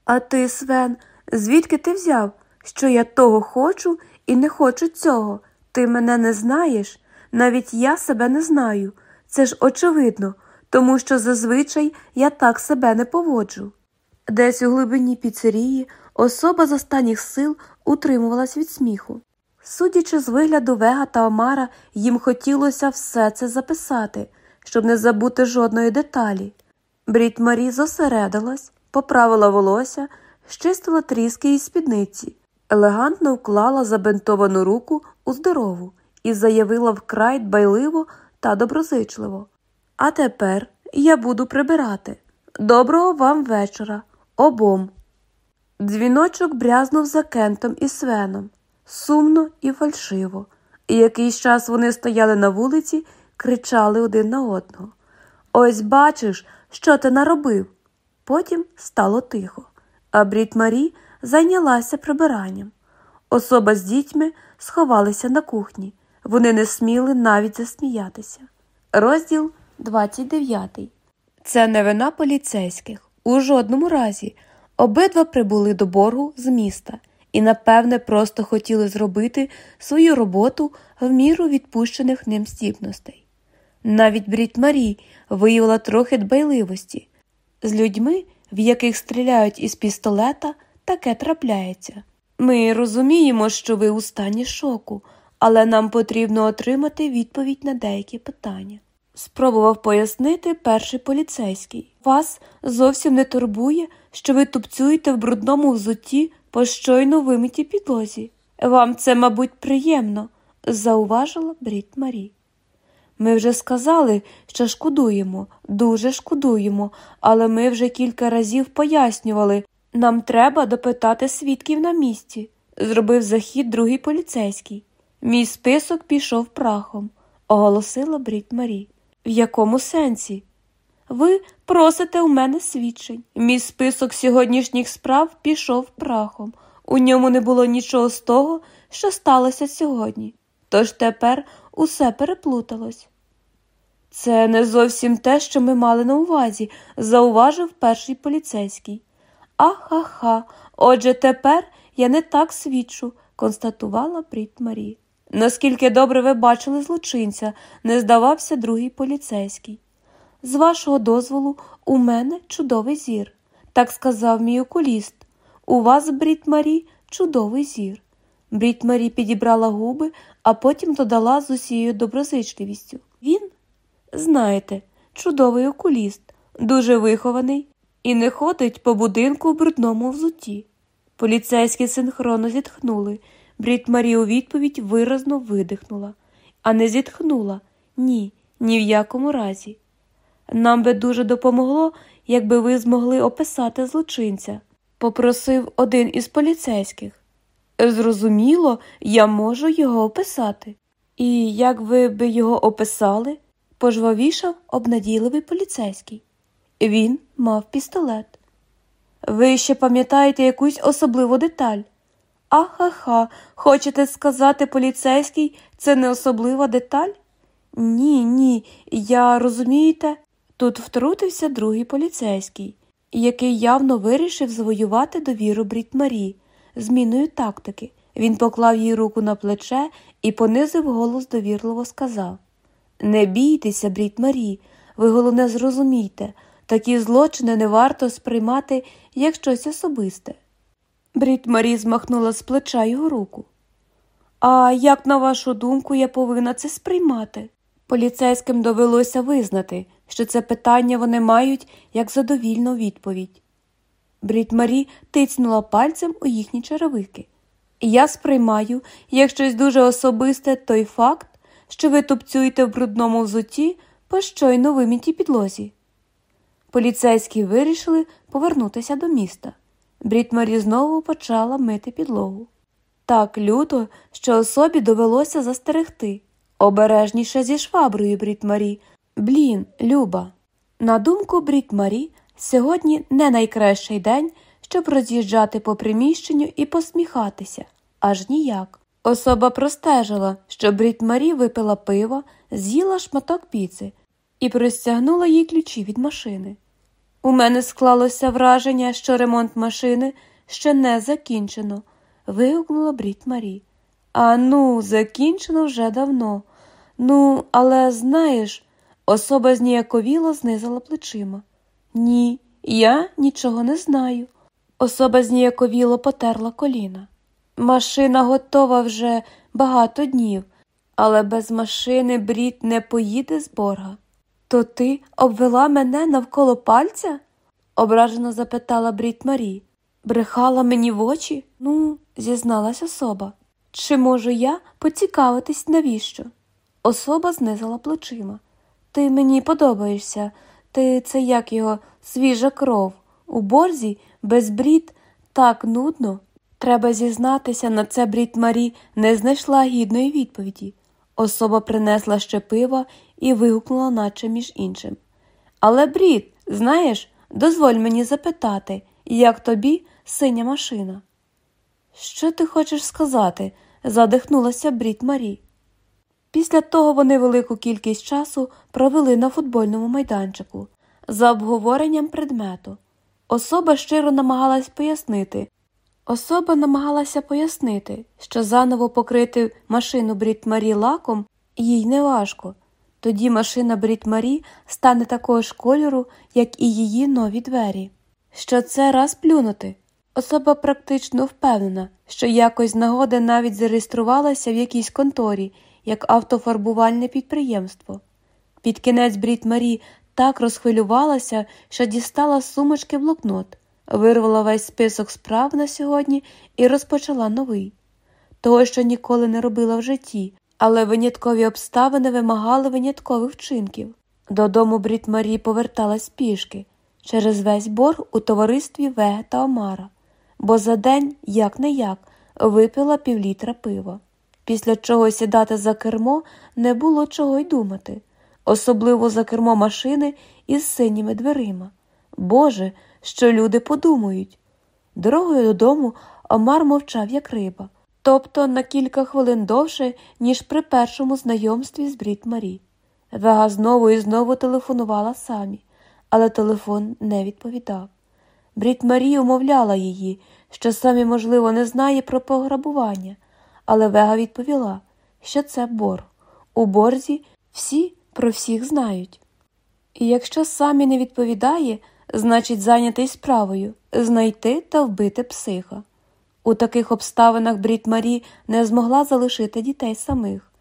А ти, Свен, звідки ти взяв, що я того хочу і не хочу цього? Ти мене не знаєш? Навіть я себе не знаю. Це ж очевидно, тому що зазвичай я так себе не поводжу. Десь у глибині піцерії особа з останніх сил утримувалась від сміху. Судячи з вигляду Вега та Омара, їм хотілося все це записати, щоб не забути жодної деталі. Брід Марі зосередилась, поправила волосся, щистила тріски із спідниці, елегантно вклала забинтовану руку у здорову і заявила вкрай дбайливо та доброзичливо. А тепер я буду прибирати. Доброго вам вечора, обом. Дзвіночок брязнув за кентом і свеном, сумно і фальшиво, і якийсь час вони стояли на вулиці, кричали один на одного. Ось бачиш, що ти наробив. Потім стало тихо, а Брід Марі зайнялася прибиранням. Особа з дітьми сховалися на кухні. Вони не сміли навіть засміятися. Розділ 29. Це не вина поліцейських. У жодному разі обидва прибули до боргу з міста і, напевне, просто хотіли зробити свою роботу в міру відпущених ним здібностей. Навіть Брід Марі виявила трохи дбайливості. З людьми, в яких стріляють із пістолета, таке трапляється. Ми розуміємо, що ви у стані шоку, але нам потрібно отримати відповідь на деякі питання. Спробував пояснити перший поліцейський. Вас зовсім не турбує, що ви тупцюєте в брудному взутті по щойно вимитій підлозі. Вам це, мабуть, приємно, зауважила Брід Марі. Ми вже сказали, що шкодуємо, дуже шкодуємо, але ми вже кілька разів пояснювали нам треба допитати свідків на місці, зробив захід другий поліцейський. Мій список пішов прахом, оголосила Брід Марі. В якому сенсі? Ви просите у мене свідчень. Мій список сьогоднішніх справ пішов прахом. У ньому не було нічого з того, що сталося сьогодні. Тож тепер усе переплуталось. Це не зовсім те, що ми мали на увазі, зауважив перший поліцейський. Аха-ха, отже тепер я не так свідчу, констатувала Брід Марі. Наскільки добре ви бачили злочинця, не здавався другий поліцейський. З вашого дозволу, у мене чудовий зір, так сказав мій окуліст. У вас, Брід Марі, чудовий зір. Брід Марі підібрала губи, а потім додала з усією доброзичливістю. Він, знаєте, чудовий окуліст, дуже вихований і не ходить по будинку в брудному взутті. Поліцейські синхронно зітхнули. Брід Марі у відповідь виразно видихнула, а не зітхнула ні, ні в якому разі. Нам би дуже допомогло, якби ви змогли описати злочинця, попросив один із поліцейських. Зрозуміло, я можу його описати. І як ви би його описали? пожвавішав обнадійливий поліцейський. Він мав пістолет. Ви ще пам'ятаєте якусь особливу деталь? Ахаха, хочете сказати, поліцейський, це не особлива деталь? Ні, ні, я розумієте, тут втрутився другий поліцейський, який явно вирішив завоювати довіру Брід Марі. Зміною тактики. Він поклав їй руку на плече і понизив голос довірливо сказав Не бійтеся, Брід Марі, ви головне зрозумійте, такі злочини не варто сприймати як щось особисте. Брід Марі змахнула з плеча його руку. А як, на вашу думку, я повинна це сприймати? Поліцейським довелося визнати, що це питання вони мають як задовільну відповідь. Брід Марі тицнула пальцем у їхні черевики. Я сприймаю, як щось дуже особисте, той факт, що ви тупцюєте в брудному взуті по щойно вимітій підлозі. Поліцейські вирішили повернутися до міста. Брід Марі знову почала мити підлогу. Так люто, що особі довелося застерегти. Обережніше зі шваброю, Брід Марі. Блін, Люба. На думку Брід Марі, сьогодні не найкращий день, щоб роз'їжджати по приміщенню і посміхатися, аж ніяк. Особа простежила, що Брід випила пиво, з'їла шматок піци і простягнула їй ключі від машини. У мене склалося враження, що ремонт машини ще не закінчено, вигукнула Брід Марі. А ну, закінчено вже давно. Ну, але знаєш, особа зніяковіло знизила плечима. Ні, я нічого не знаю. Особа зніяковіло потерла коліна. Машина готова вже багато днів, але без машини брід не поїде з борга. То ти обвела мене навколо пальця? ображено запитала Брід Марі. Брехала мені в очі? Ну, зізналась особа. Чи можу я поцікавитись, навіщо? Особа знизила плечима. Ти мені подобаєшся, ти це як його свіжа кров. У борзі без брід так нудно. Треба зізнатися, на це брід Марі не знайшла гідної відповіді. Особа принесла ще пива і вигукнула, наче між іншим. Але, брід, знаєш, дозволь мені запитати, як тобі синя машина. Що ти хочеш сказати? задихнулася брід Марі. Після того вони велику кількість часу провели на футбольному майданчику за обговоренням предмету. Особа щиро намагалась пояснити. Особа намагалася пояснити, що заново покрити машину Брід Марі лаком їй неважко. Тоді машина Брід Марі стане такого ж кольору, як і її нові двері. Що це раз плюнути. Особа практично впевнена, що якось нагода навіть зареєструвалася в якійсь конторі як автофарбувальне підприємство. Під кінець Брід Марі так розхвилювалася, що дістала з сумочки блокнот, вирвала весь список справ на сьогодні і розпочала новий. Того, що ніколи не робила в житті, але виняткові обставини вимагали виняткових вчинків. Додому Брід Марі поверталась пішки через весь борг у товаристві Веге та Омара, бо за день, як не як, випила півлітра пива. Після чого сідати за кермо не було чого й думати, особливо за кермо машини із синіми дверима. Боже, що люди подумають. Дорогою додому Омар мовчав, як риба, тобто на кілька хвилин довше, ніж при першому знайомстві з Брід Марі. Вега знову і знову телефонувала самі, але телефон не відповідав. Брід Марі умовляла її, що самі, можливо, не знає про пограбування але Вега відповіла, що це борг. У борзі всі про всіх знають. І якщо самі не відповідає, значить зайнятий справою знайти та вбити психа. У таких обставинах Брід Марі не змогла залишити дітей самих.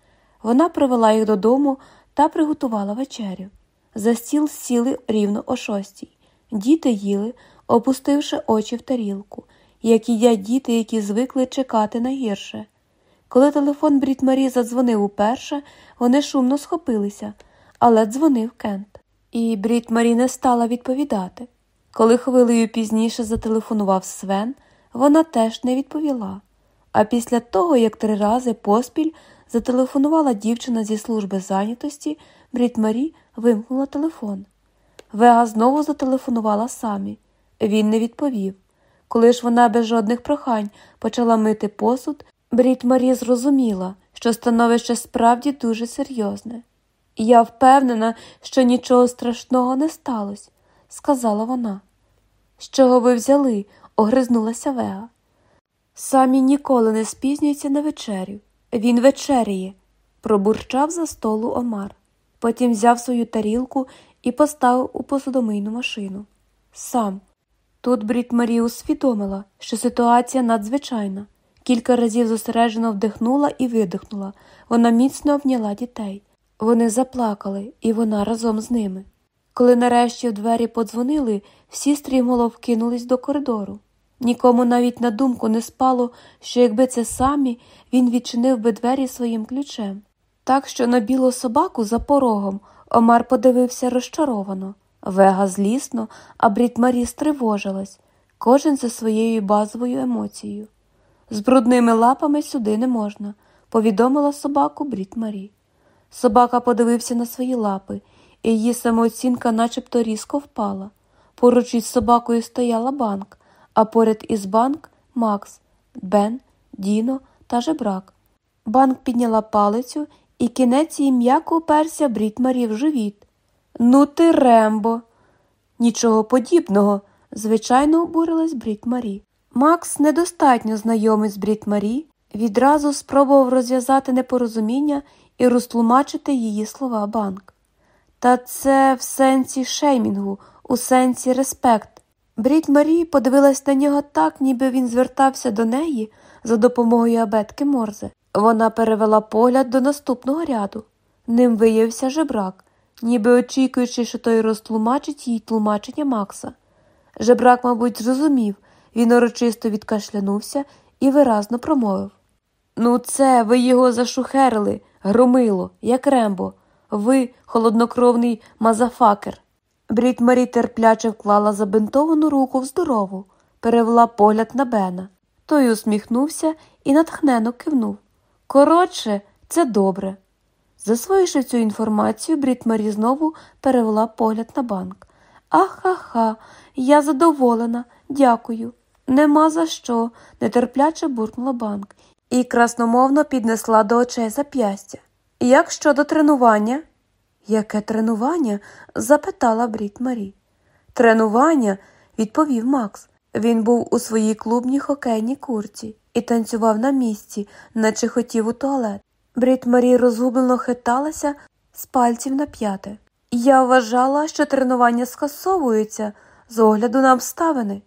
Вона привела їх додому та приготувала вечерю. За стіл сіли рівно о шостій. Діти їли, опустивши очі в тарілку, як їдять діти, які звикли чекати на гірше. Коли телефон Брід Марі задзвонив уперше, вони шумно схопилися, але дзвонив Кент. І Брід Марі не стала відповідати. Коли хвилею пізніше зателефонував Свен, вона теж не відповіла. А після того, як три рази поспіль зателефонувала дівчина зі служби зайнятості, Брід Марі вимкнула телефон. Вега знову зателефонувала самі. Він не відповів. Коли ж вона без жодних прохань почала мити посуд, Брід Марі зрозуміла, що становище справді дуже серйозне. Я впевнена, що нічого страшного не сталося, сказала вона. З чого ви взяли? огризнулася Вега. Самі ніколи не спізнюється на вечерю. Він вечеряє, пробурчав за столу Омар. Потім взяв свою тарілку і поставив у посудомийну машину. Сам. Тут Брід Марі усвідомила, що ситуація надзвичайна. Кілька разів зосереджено вдихнула і видихнула. Вона міцно обняла дітей. Вони заплакали, і вона разом з ними. Коли нарешті в двері подзвонили, всі стрімголов кинулись до коридору. Нікому навіть на думку не спало, що якби це самі, він відчинив би двері своїм ключем. Так що на білу собаку за порогом Омар подивився розчаровано, вега злісно, а Брід Марі стривожилась, кожен за своєю базовою емоцією. З брудними лапами сюди не можна, повідомила собаку Брід Марі. Собака подивився на свої лапи, і її самооцінка начебто різко впала. Поруч із собакою стояла Банк, а поряд із Банк Макс, Бен, Діно та жебрак. Банк підняла палицю, і кінець її м'яко уперся Брітт-Марі в живіт. Ну ти, Рембо. Нічого подібного, звичайно, обурилась Брітт-Марі. Макс, недостатньо знайомий з Брітт-Марі, відразу спробував розв'язати непорозуміння і розтлумачити її слова банк. Та це в сенсі шеймінгу, у сенсі респект. Брід Марі подивилась на нього так, ніби він звертався до неї за допомогою абетки Морзе. Вона перевела погляд до наступного ряду. Ним виявився жебрак, ніби очікуючи, що той розтлумачить їй тлумачення Макса. Жебрак, мабуть, зрозумів, він урочисто відкашлянувся і виразно промовив Ну, це ви його зашухерили, громило, як Рембо. Ви холоднокровний мазафакер. Брід Марі терпляче вклала забинтовану руку в здорову, перевела погляд на Бена. Той усміхнувся і натхнено кивнув. Коротше, це добре. Засвоївши цю інформацію, Брід Марі знову перевела погляд на банк. Ахаха, я задоволена, дякую. Нема за що, нетерпляче буркнула банк і красномовно піднесла до очей зап'ястя. Як щодо тренування? Яке тренування? запитала Брід Марі. Тренування, відповів Макс. Він був у своїй клубній хокейній курці і танцював на місці, наче хотів у туалет. Брід Марі розгублено хиталася з пальців на п'яте. Я вважала, що тренування скасовується з огляду на обставини.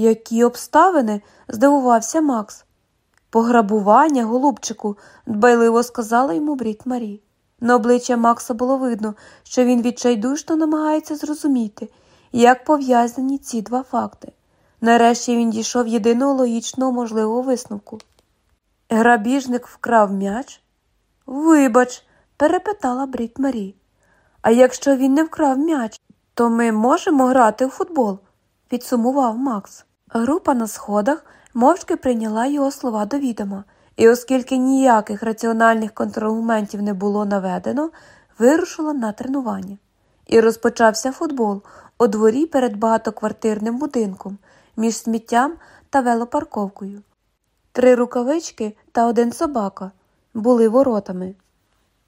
Які обставини? здивувався Макс. Пограбування, голубчику, дбайливо сказала йому Брід Марі. На обличчя Макса було видно, що він відчайдушно намагається зрозуміти, як пов'язані ці два факти. Нарешті він дійшов єдиного логічного можливого висновку. Грабіжник вкрав м'яч? Вибач, перепитала Брід Марі. А якщо він не вкрав м'яч, то ми можемо грати в футбол, підсумував Макс. Група на сходах мовчки прийняла його слова до відома, і, оскільки ніяких раціональних контраргументів не було наведено, вирушила на тренування. І розпочався футбол у дворі перед багатоквартирним будинком між сміттям та велопарковкою. Три рукавички та один собака були воротами.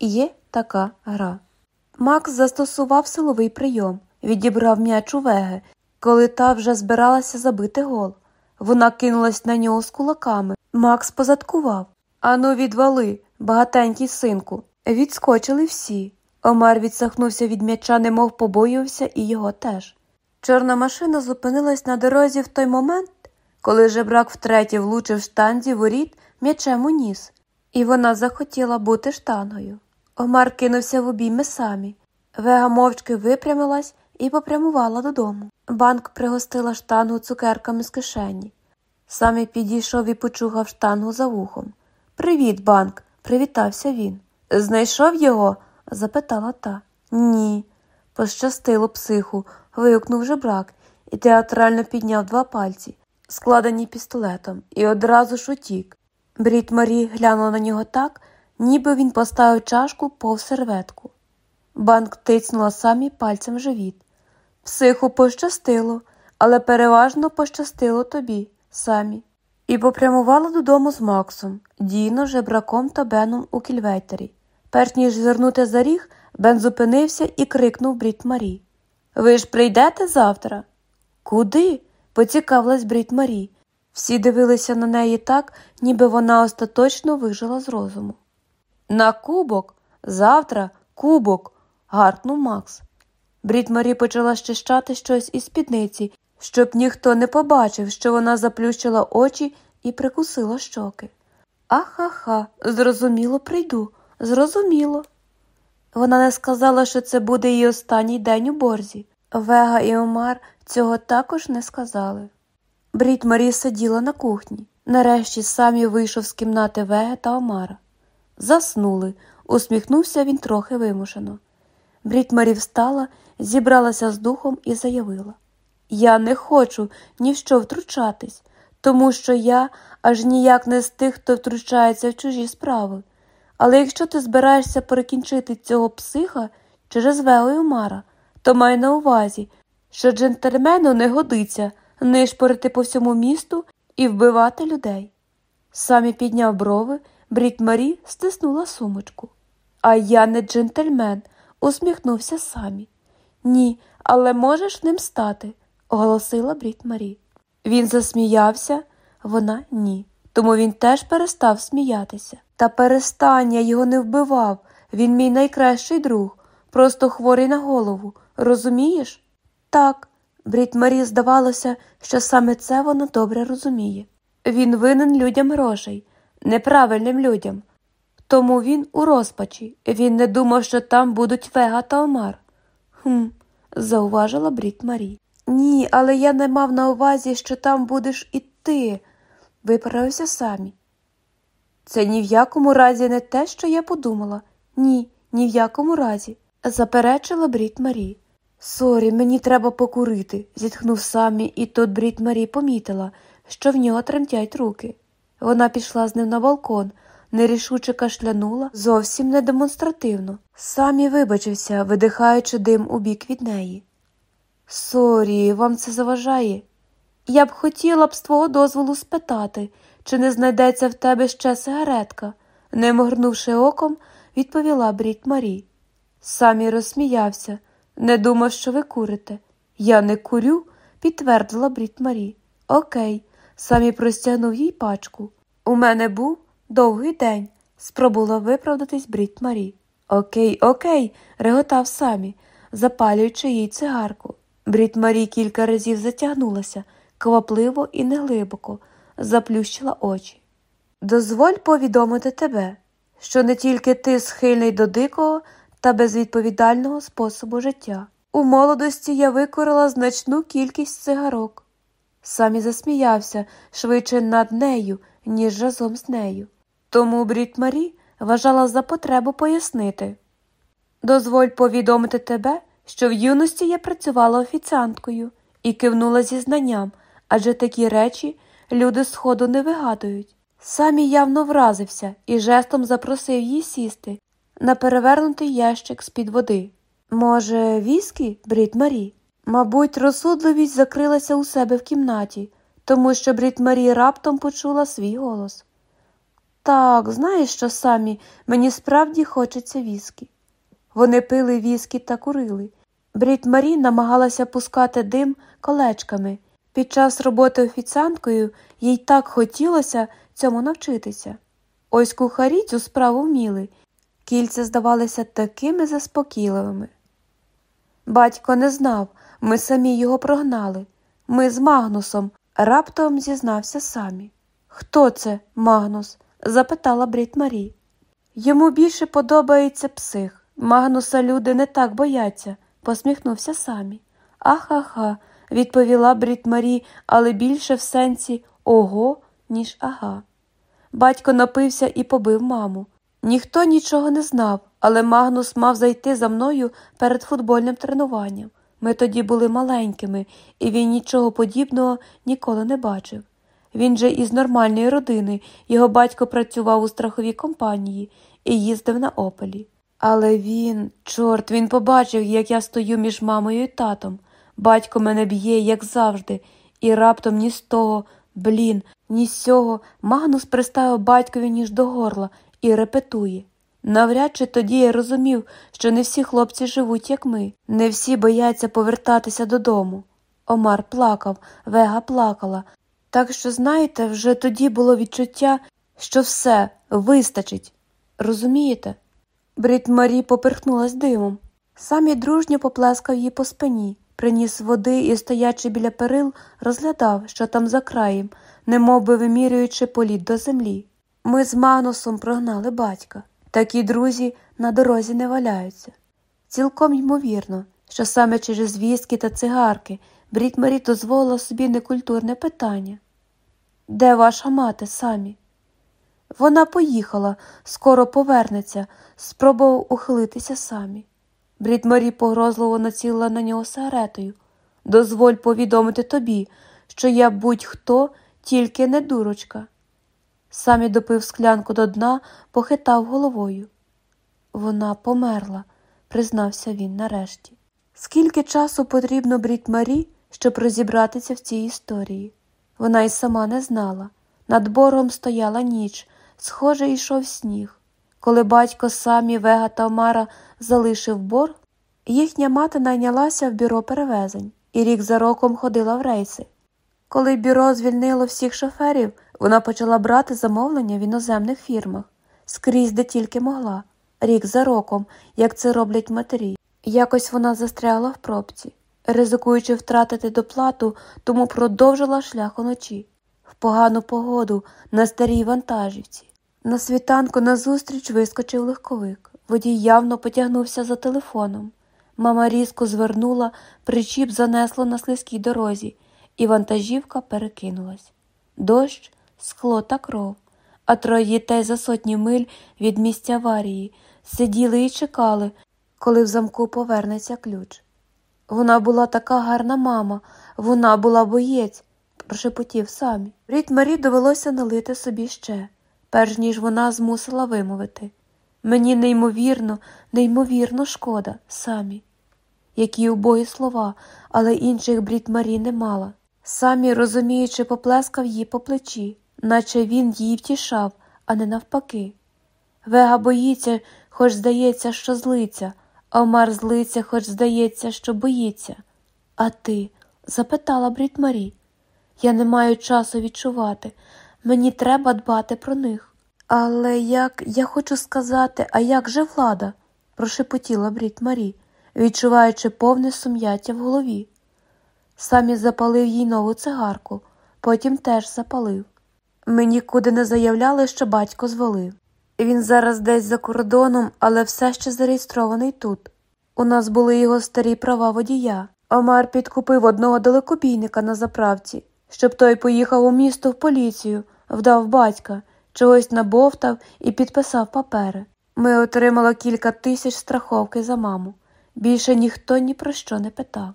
Є така гра. Макс застосував силовий прийом, відібрав м'яч у веги, коли та вже збиралася забити гол. Вона кинулась на нього з кулаками. Макс позадкував. Ану, відвали, багатенький синку. Відскочили всі. Омар відсахнувся від м'яча, немов побоювався, і його теж. Чорна машина зупинилась на дорозі в той момент, коли жебрак втретє влучив штанзі воріт м'ячем у ніс, і вона захотіла бути штангою. Омар кинувся в обійми самі. Вега мовчки випрямилась і попрямувала додому. Банк пригостила штангу цукерками з кишені. Самі підійшов і почухав штангу за вухом. Привіт, банк, привітався він. Знайшов його? запитала та. Ні. Пощастило психу, вигукнув жебрак і театрально підняв два пальці, складені пістолетом, і одразу ж утік. Брід Марі глянула на нього так, ніби він поставив чашку пов серветку. Банк тицнула самі пальцем в живіт. Психу пощастило, але переважно пощастило тобі самі. І попрямувала додому з Максом, дійно жебраком та Беном у кільветері. Перш ніж звернути за ріг, Бен зупинився і крикнув Брід Марі. Ви ж прийдете завтра? Куди? поцікавилась Брід Марі. Всі дивилися на неї так, ніби вона остаточно вижила з розуму. На кубок, завтра кубок, гаркнув Макс. Брід Марі почала щищати щось із спідниці, щоб ніхто не побачив, що вона заплющила очі і прикусила щоки. Ахаха, зрозуміло, прийду, зрозуміло. Вона не сказала, що це буде її останній день у борзі. Вега і Омар цього також не сказали. Брід Марі сиділа на кухні. Нарешті самі вийшов з кімнати Веги та Омара. Заснули, усміхнувся він трохи вимушено. Брід Марі встала, зібралася з духом і заявила Я не хочу ні в що втручатись, тому що я аж ніяк не з тих, хто втручається в чужі справи. Але якщо ти збираєшся перекінчити цього психа через Вегу й Омара, то май на увазі, що джентльмену не годиться нишпорити по всьому місту і вбивати людей. Самі підняв брови, Брітт-Марі стиснула сумочку. А я не джентльмен, усміхнувся Самі. Ні, але можеш ним стати, оголосила Брід Марі. Він засміявся, вона ні. Тому він теж перестав сміятися. Та перестань, я його не вбивав. Він мій найкращий друг, просто хворий на голову. Розумієш? Так, Брід Марі здавалося, що саме це вона добре розуміє. Він винен людям грошей, неправильним людям. Тому він у розпачі. Він не думав, що там будуть Вега та Омар. Хм, зауважила Брітт-Марі. Ні, але я не мав на увазі, що там будеш і ти, виправився Самі. Це ні в якому разі не те, що я подумала. Ні, ні в якому разі, заперечила Брітт-Марі. Sorry, мені треба покурити, зітхнув Самі, і тут Брітт-Марі помітила, що в нього тремтять руки. Вона пішла з ним на балкон, нерішуче кашлянула, зовсім не демонстративно. Самі вибачився, видихаючи дим у бік від неї. Sorry, вам це заважає. Я б хотіла б з твого дозволу спитати, чи не знайдеться в тебе ще сигаретка, не моргнувши оком, відповіла Брітт-Марі. Самі розсміявся, не думав, що ви курите. Я не курю, підтвердила Брітт-Марі. Окей, Самі простягнув їй пачку. У мене був довгий день, спробувала виправдатись Брітт-Марі. Окей, окей, реготав самі, запалюючи їй цигарку. Брід Марі кілька разів затягнулася, квапливо і неглибоко, заплющила очі. Дозволь повідомити тебе, що не тільки ти схильний до дикого та безвідповідального способу життя. У молодості я викорила значну кількість цигарок. Самі засміявся швидше над нею, ніж разом з нею. Тому Брід Марі вважала за потребу пояснити дозволь повідомити тебе, що в юності я працювала офіціанткою і кивнула зі знанням, адже такі речі люди сходу не вигадують. Самі явно вразився і жестом запросив її сісти на перевернутий ящик з-під води. Може, віскі, Брід Марі? Мабуть, розсудливість закрилася у себе в кімнаті, тому що Брід Марі раптом почула свій голос. Так, знаєш що самі, мені справді хочеться віскі. Вони пили віскі та курили. Брід Марі намагалася пускати дим колечками. Під час роботи офіціанткою їй так хотілося цьому навчитися. Ось кухарі цю справу вміли, кільця здавалися такими заспокійливими. Батько не знав, ми самі його прогнали. Ми з Магнусом, раптом зізнався самі. Хто це, Магнус? Запитала Брід Марі. Йому більше подобається псих. Магнуса люди не так бояться, посміхнувся самі. Ахаха, відповіла Брід Марі, але більше в сенсі ого, ніж ага. Батько напився і побив маму. Ніхто нічого не знав, але Магнус мав зайти за мною перед футбольним тренуванням. Ми тоді були маленькими, і він нічого подібного ніколи не бачив. Він же із нормальної родини, його батько працював у страховій компанії і їздив на опелі. Але він, чорт, він побачив, як я стою між мамою і татом. Батько мене б'є, як завжди, і раптом ні з того, блін, ні з цього Магнус приставив батькові ніж до горла і репетує. Навряд чи тоді я розумів, що не всі хлопці живуть, як ми, не всі бояться повертатися додому. Омар плакав, Вега плакала. Так що, знаєте, вже тоді було відчуття, що все вистачить. Розумієте? Брід Марі поперхнулась димом. Самі дружньо поплескав її по спині, приніс води і, стоячи біля перил, розглядав, що там за краєм, немов би вимірюючи політ до землі. Ми з Манусом прогнали батька. Такі друзі на дорозі не валяються. Цілком ймовірно, що саме через віскі та цигарки Брід Марі дозволила собі некультурне питання. Де ваша мати самі? Вона поїхала, скоро повернеться, спробував ухилитися самі. Брід Марі погрозливо націлила на нього сигаретою. Дозволь повідомити тобі, що я будь-хто, тільки не дурочка. Самі допив склянку до дна, похитав головою. Вона померла, признався він нарешті. Скільки часу потрібно Брід Марі, щоб розібратися в цій історії? Вона й сама не знала. Над боргом стояла ніч, схоже, йшов сніг. Коли батько самі Вега та Омара залишив борг, їхня мати найнялася в бюро перевезень і рік за роком ходила в рейси. Коли бюро звільнило всіх шоферів, вона почала брати замовлення в іноземних фірмах скрізь де тільки могла, рік за роком, як це роблять матері. Якось вона застрягла в пробці, ризикуючи втратити доплату, тому продовжила шлях уночі, в погану погоду на старій вантажівці. На світанку назустріч вискочив легковик. Водій явно потягнувся за телефоном. Мама різко звернула, причіп занесло на слизькій дорозі, і вантажівка перекинулась. Дощ, скло та кров, а троє дітей за сотні миль від місця аварії сиділи і чекали, коли в замку повернеться ключ. Вона була така гарна мама, вона була боєць, прошепотів самі. Рід Марі довелося налити собі ще, перш ніж вона змусила вимовити. Мені неймовірно, неймовірно шкода, самі. Які убогі слова, але інших брід Марі не мала. Самі, розуміючи, поплескав її по плечі, наче він її втішав, а не навпаки. Вега боїться, хоч здається, що злиться, Омар злиться, хоч здається, що боїться. А ти? запитала Брід Марі. Я не маю часу відчувати. Мені треба дбати про них. Але як я хочу сказати, а як же влада? прошепотіла Брід Марі, відчуваючи повне сум'яття в голові. Самі запалив їй нову цигарку, потім теж запалив. Ми нікуди не заявляли, що батько звалив. Він зараз десь за кордоном, але все ще зареєстрований тут. У нас були його старі права водія. Омар підкупив одного далекобійника на заправці, щоб той поїхав у місто в поліцію, вдав батька, чогось набовтав і підписав папери. Ми отримали кілька тисяч страховки за маму. Більше ніхто ні про що не питав.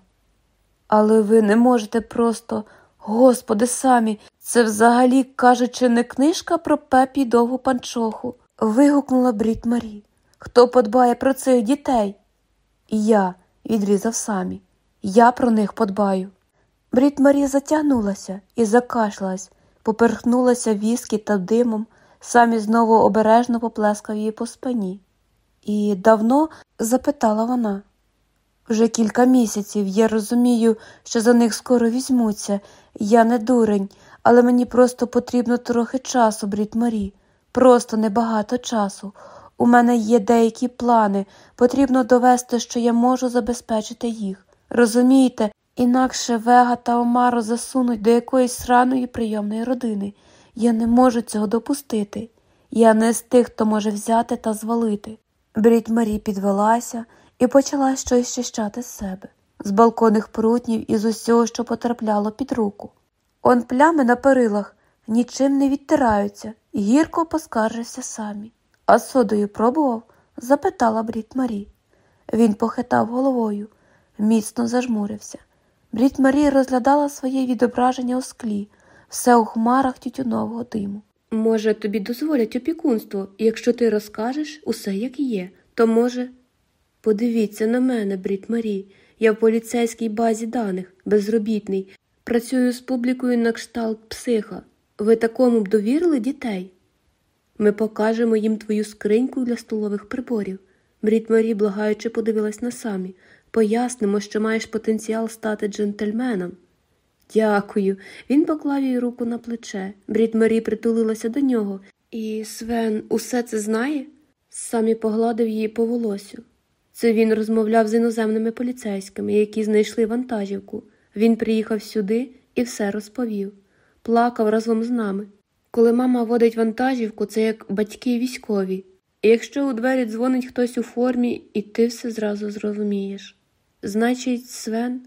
Але ви не можете просто, господи, самі, це взагалі, кажучи, не книжка про пепі довгу панчоху. Вигукнула Брід Марі. Хто подбає про цих дітей? Я, відрізав самі. Я про них подбаю. Брід Марі затягнулася і закашлялась, поперхнулася віскі та димом, самі знову обережно поплескав її по спині. І давно запитала вона. Вже кілька місяців я розумію, що за них скоро візьмуться. Я не дурень, але мені просто потрібно трохи часу, Брід Марі. Просто небагато часу. У мене є деякі плани, потрібно довести, що я можу забезпечити їх. Розумієте, інакше Вега та Омаро засунуть до якоїсь сраної прийомної родини. Я не можу цього допустити. Я не з тих, хто може взяти та звалити. Брід Марі підвелася і почала щось щищати з себе, з балконних прутнів і з усього, що потрапляло під руку. Он плями на перилах нічим не відтираються, гірко поскаржився самі. А содою пробував? запитала Брід Марі. Він похитав головою, міцно зажмурився. Брід Марі розглядала своє відображення у склі, все у хмарах тютюнового диму. Може, тобі дозволять опікунство, і якщо ти розкажеш усе як є, то може. Подивіться на мене, Брід Марі. Я в поліцейській базі даних, безробітний, працюю з публікою на кшталт психа. Ви такому б довірили дітей? Ми покажемо їм твою скриньку для столових приборів. Брід Марі, благаючи, подивилась на самі. Пояснимо, що маєш потенціал стати джентльменом. Дякую. Він поклав їй руку на плече. Брід Марі притулилася до нього. І Свен усе це знає? Самі погладив її по волосю. Це він розмовляв з іноземними поліцейськими, які знайшли вантажівку. Він приїхав сюди і все розповів. Плакав разом з нами. Коли мама водить вантажівку, це як батьки військові. І якщо у двері дзвонить хтось у формі, і ти все зразу зрозумієш. Значить, Свен,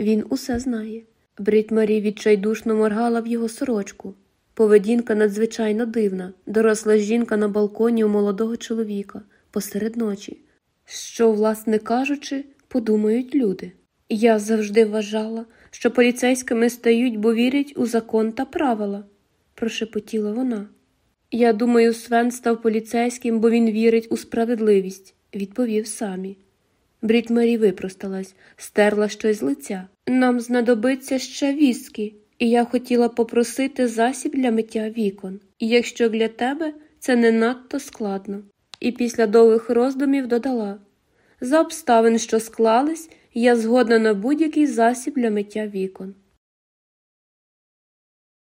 він усе знає. Брід Марі відчайдушно моргала в його сорочку. Поведінка надзвичайно дивна, доросла жінка на балконі у молодого чоловіка посеред ночі. Що, власне кажучи, подумають люди. Я завжди вважала, що поліцейськими стають, бо вірять у закон та правила, прошепотіла вона. Я думаю, Свен став поліцейським, бо він вірить у справедливість, відповів самі. Брід Марі випросталась, стерла щось з лиця. Нам знадобиться ще віскі, і я хотіла попросити засіб для миття вікон. Якщо для тебе це не надто складно. І після довгих роздумів додала за обставин, що склались, я згодна на будь-який засіб для миття вікон.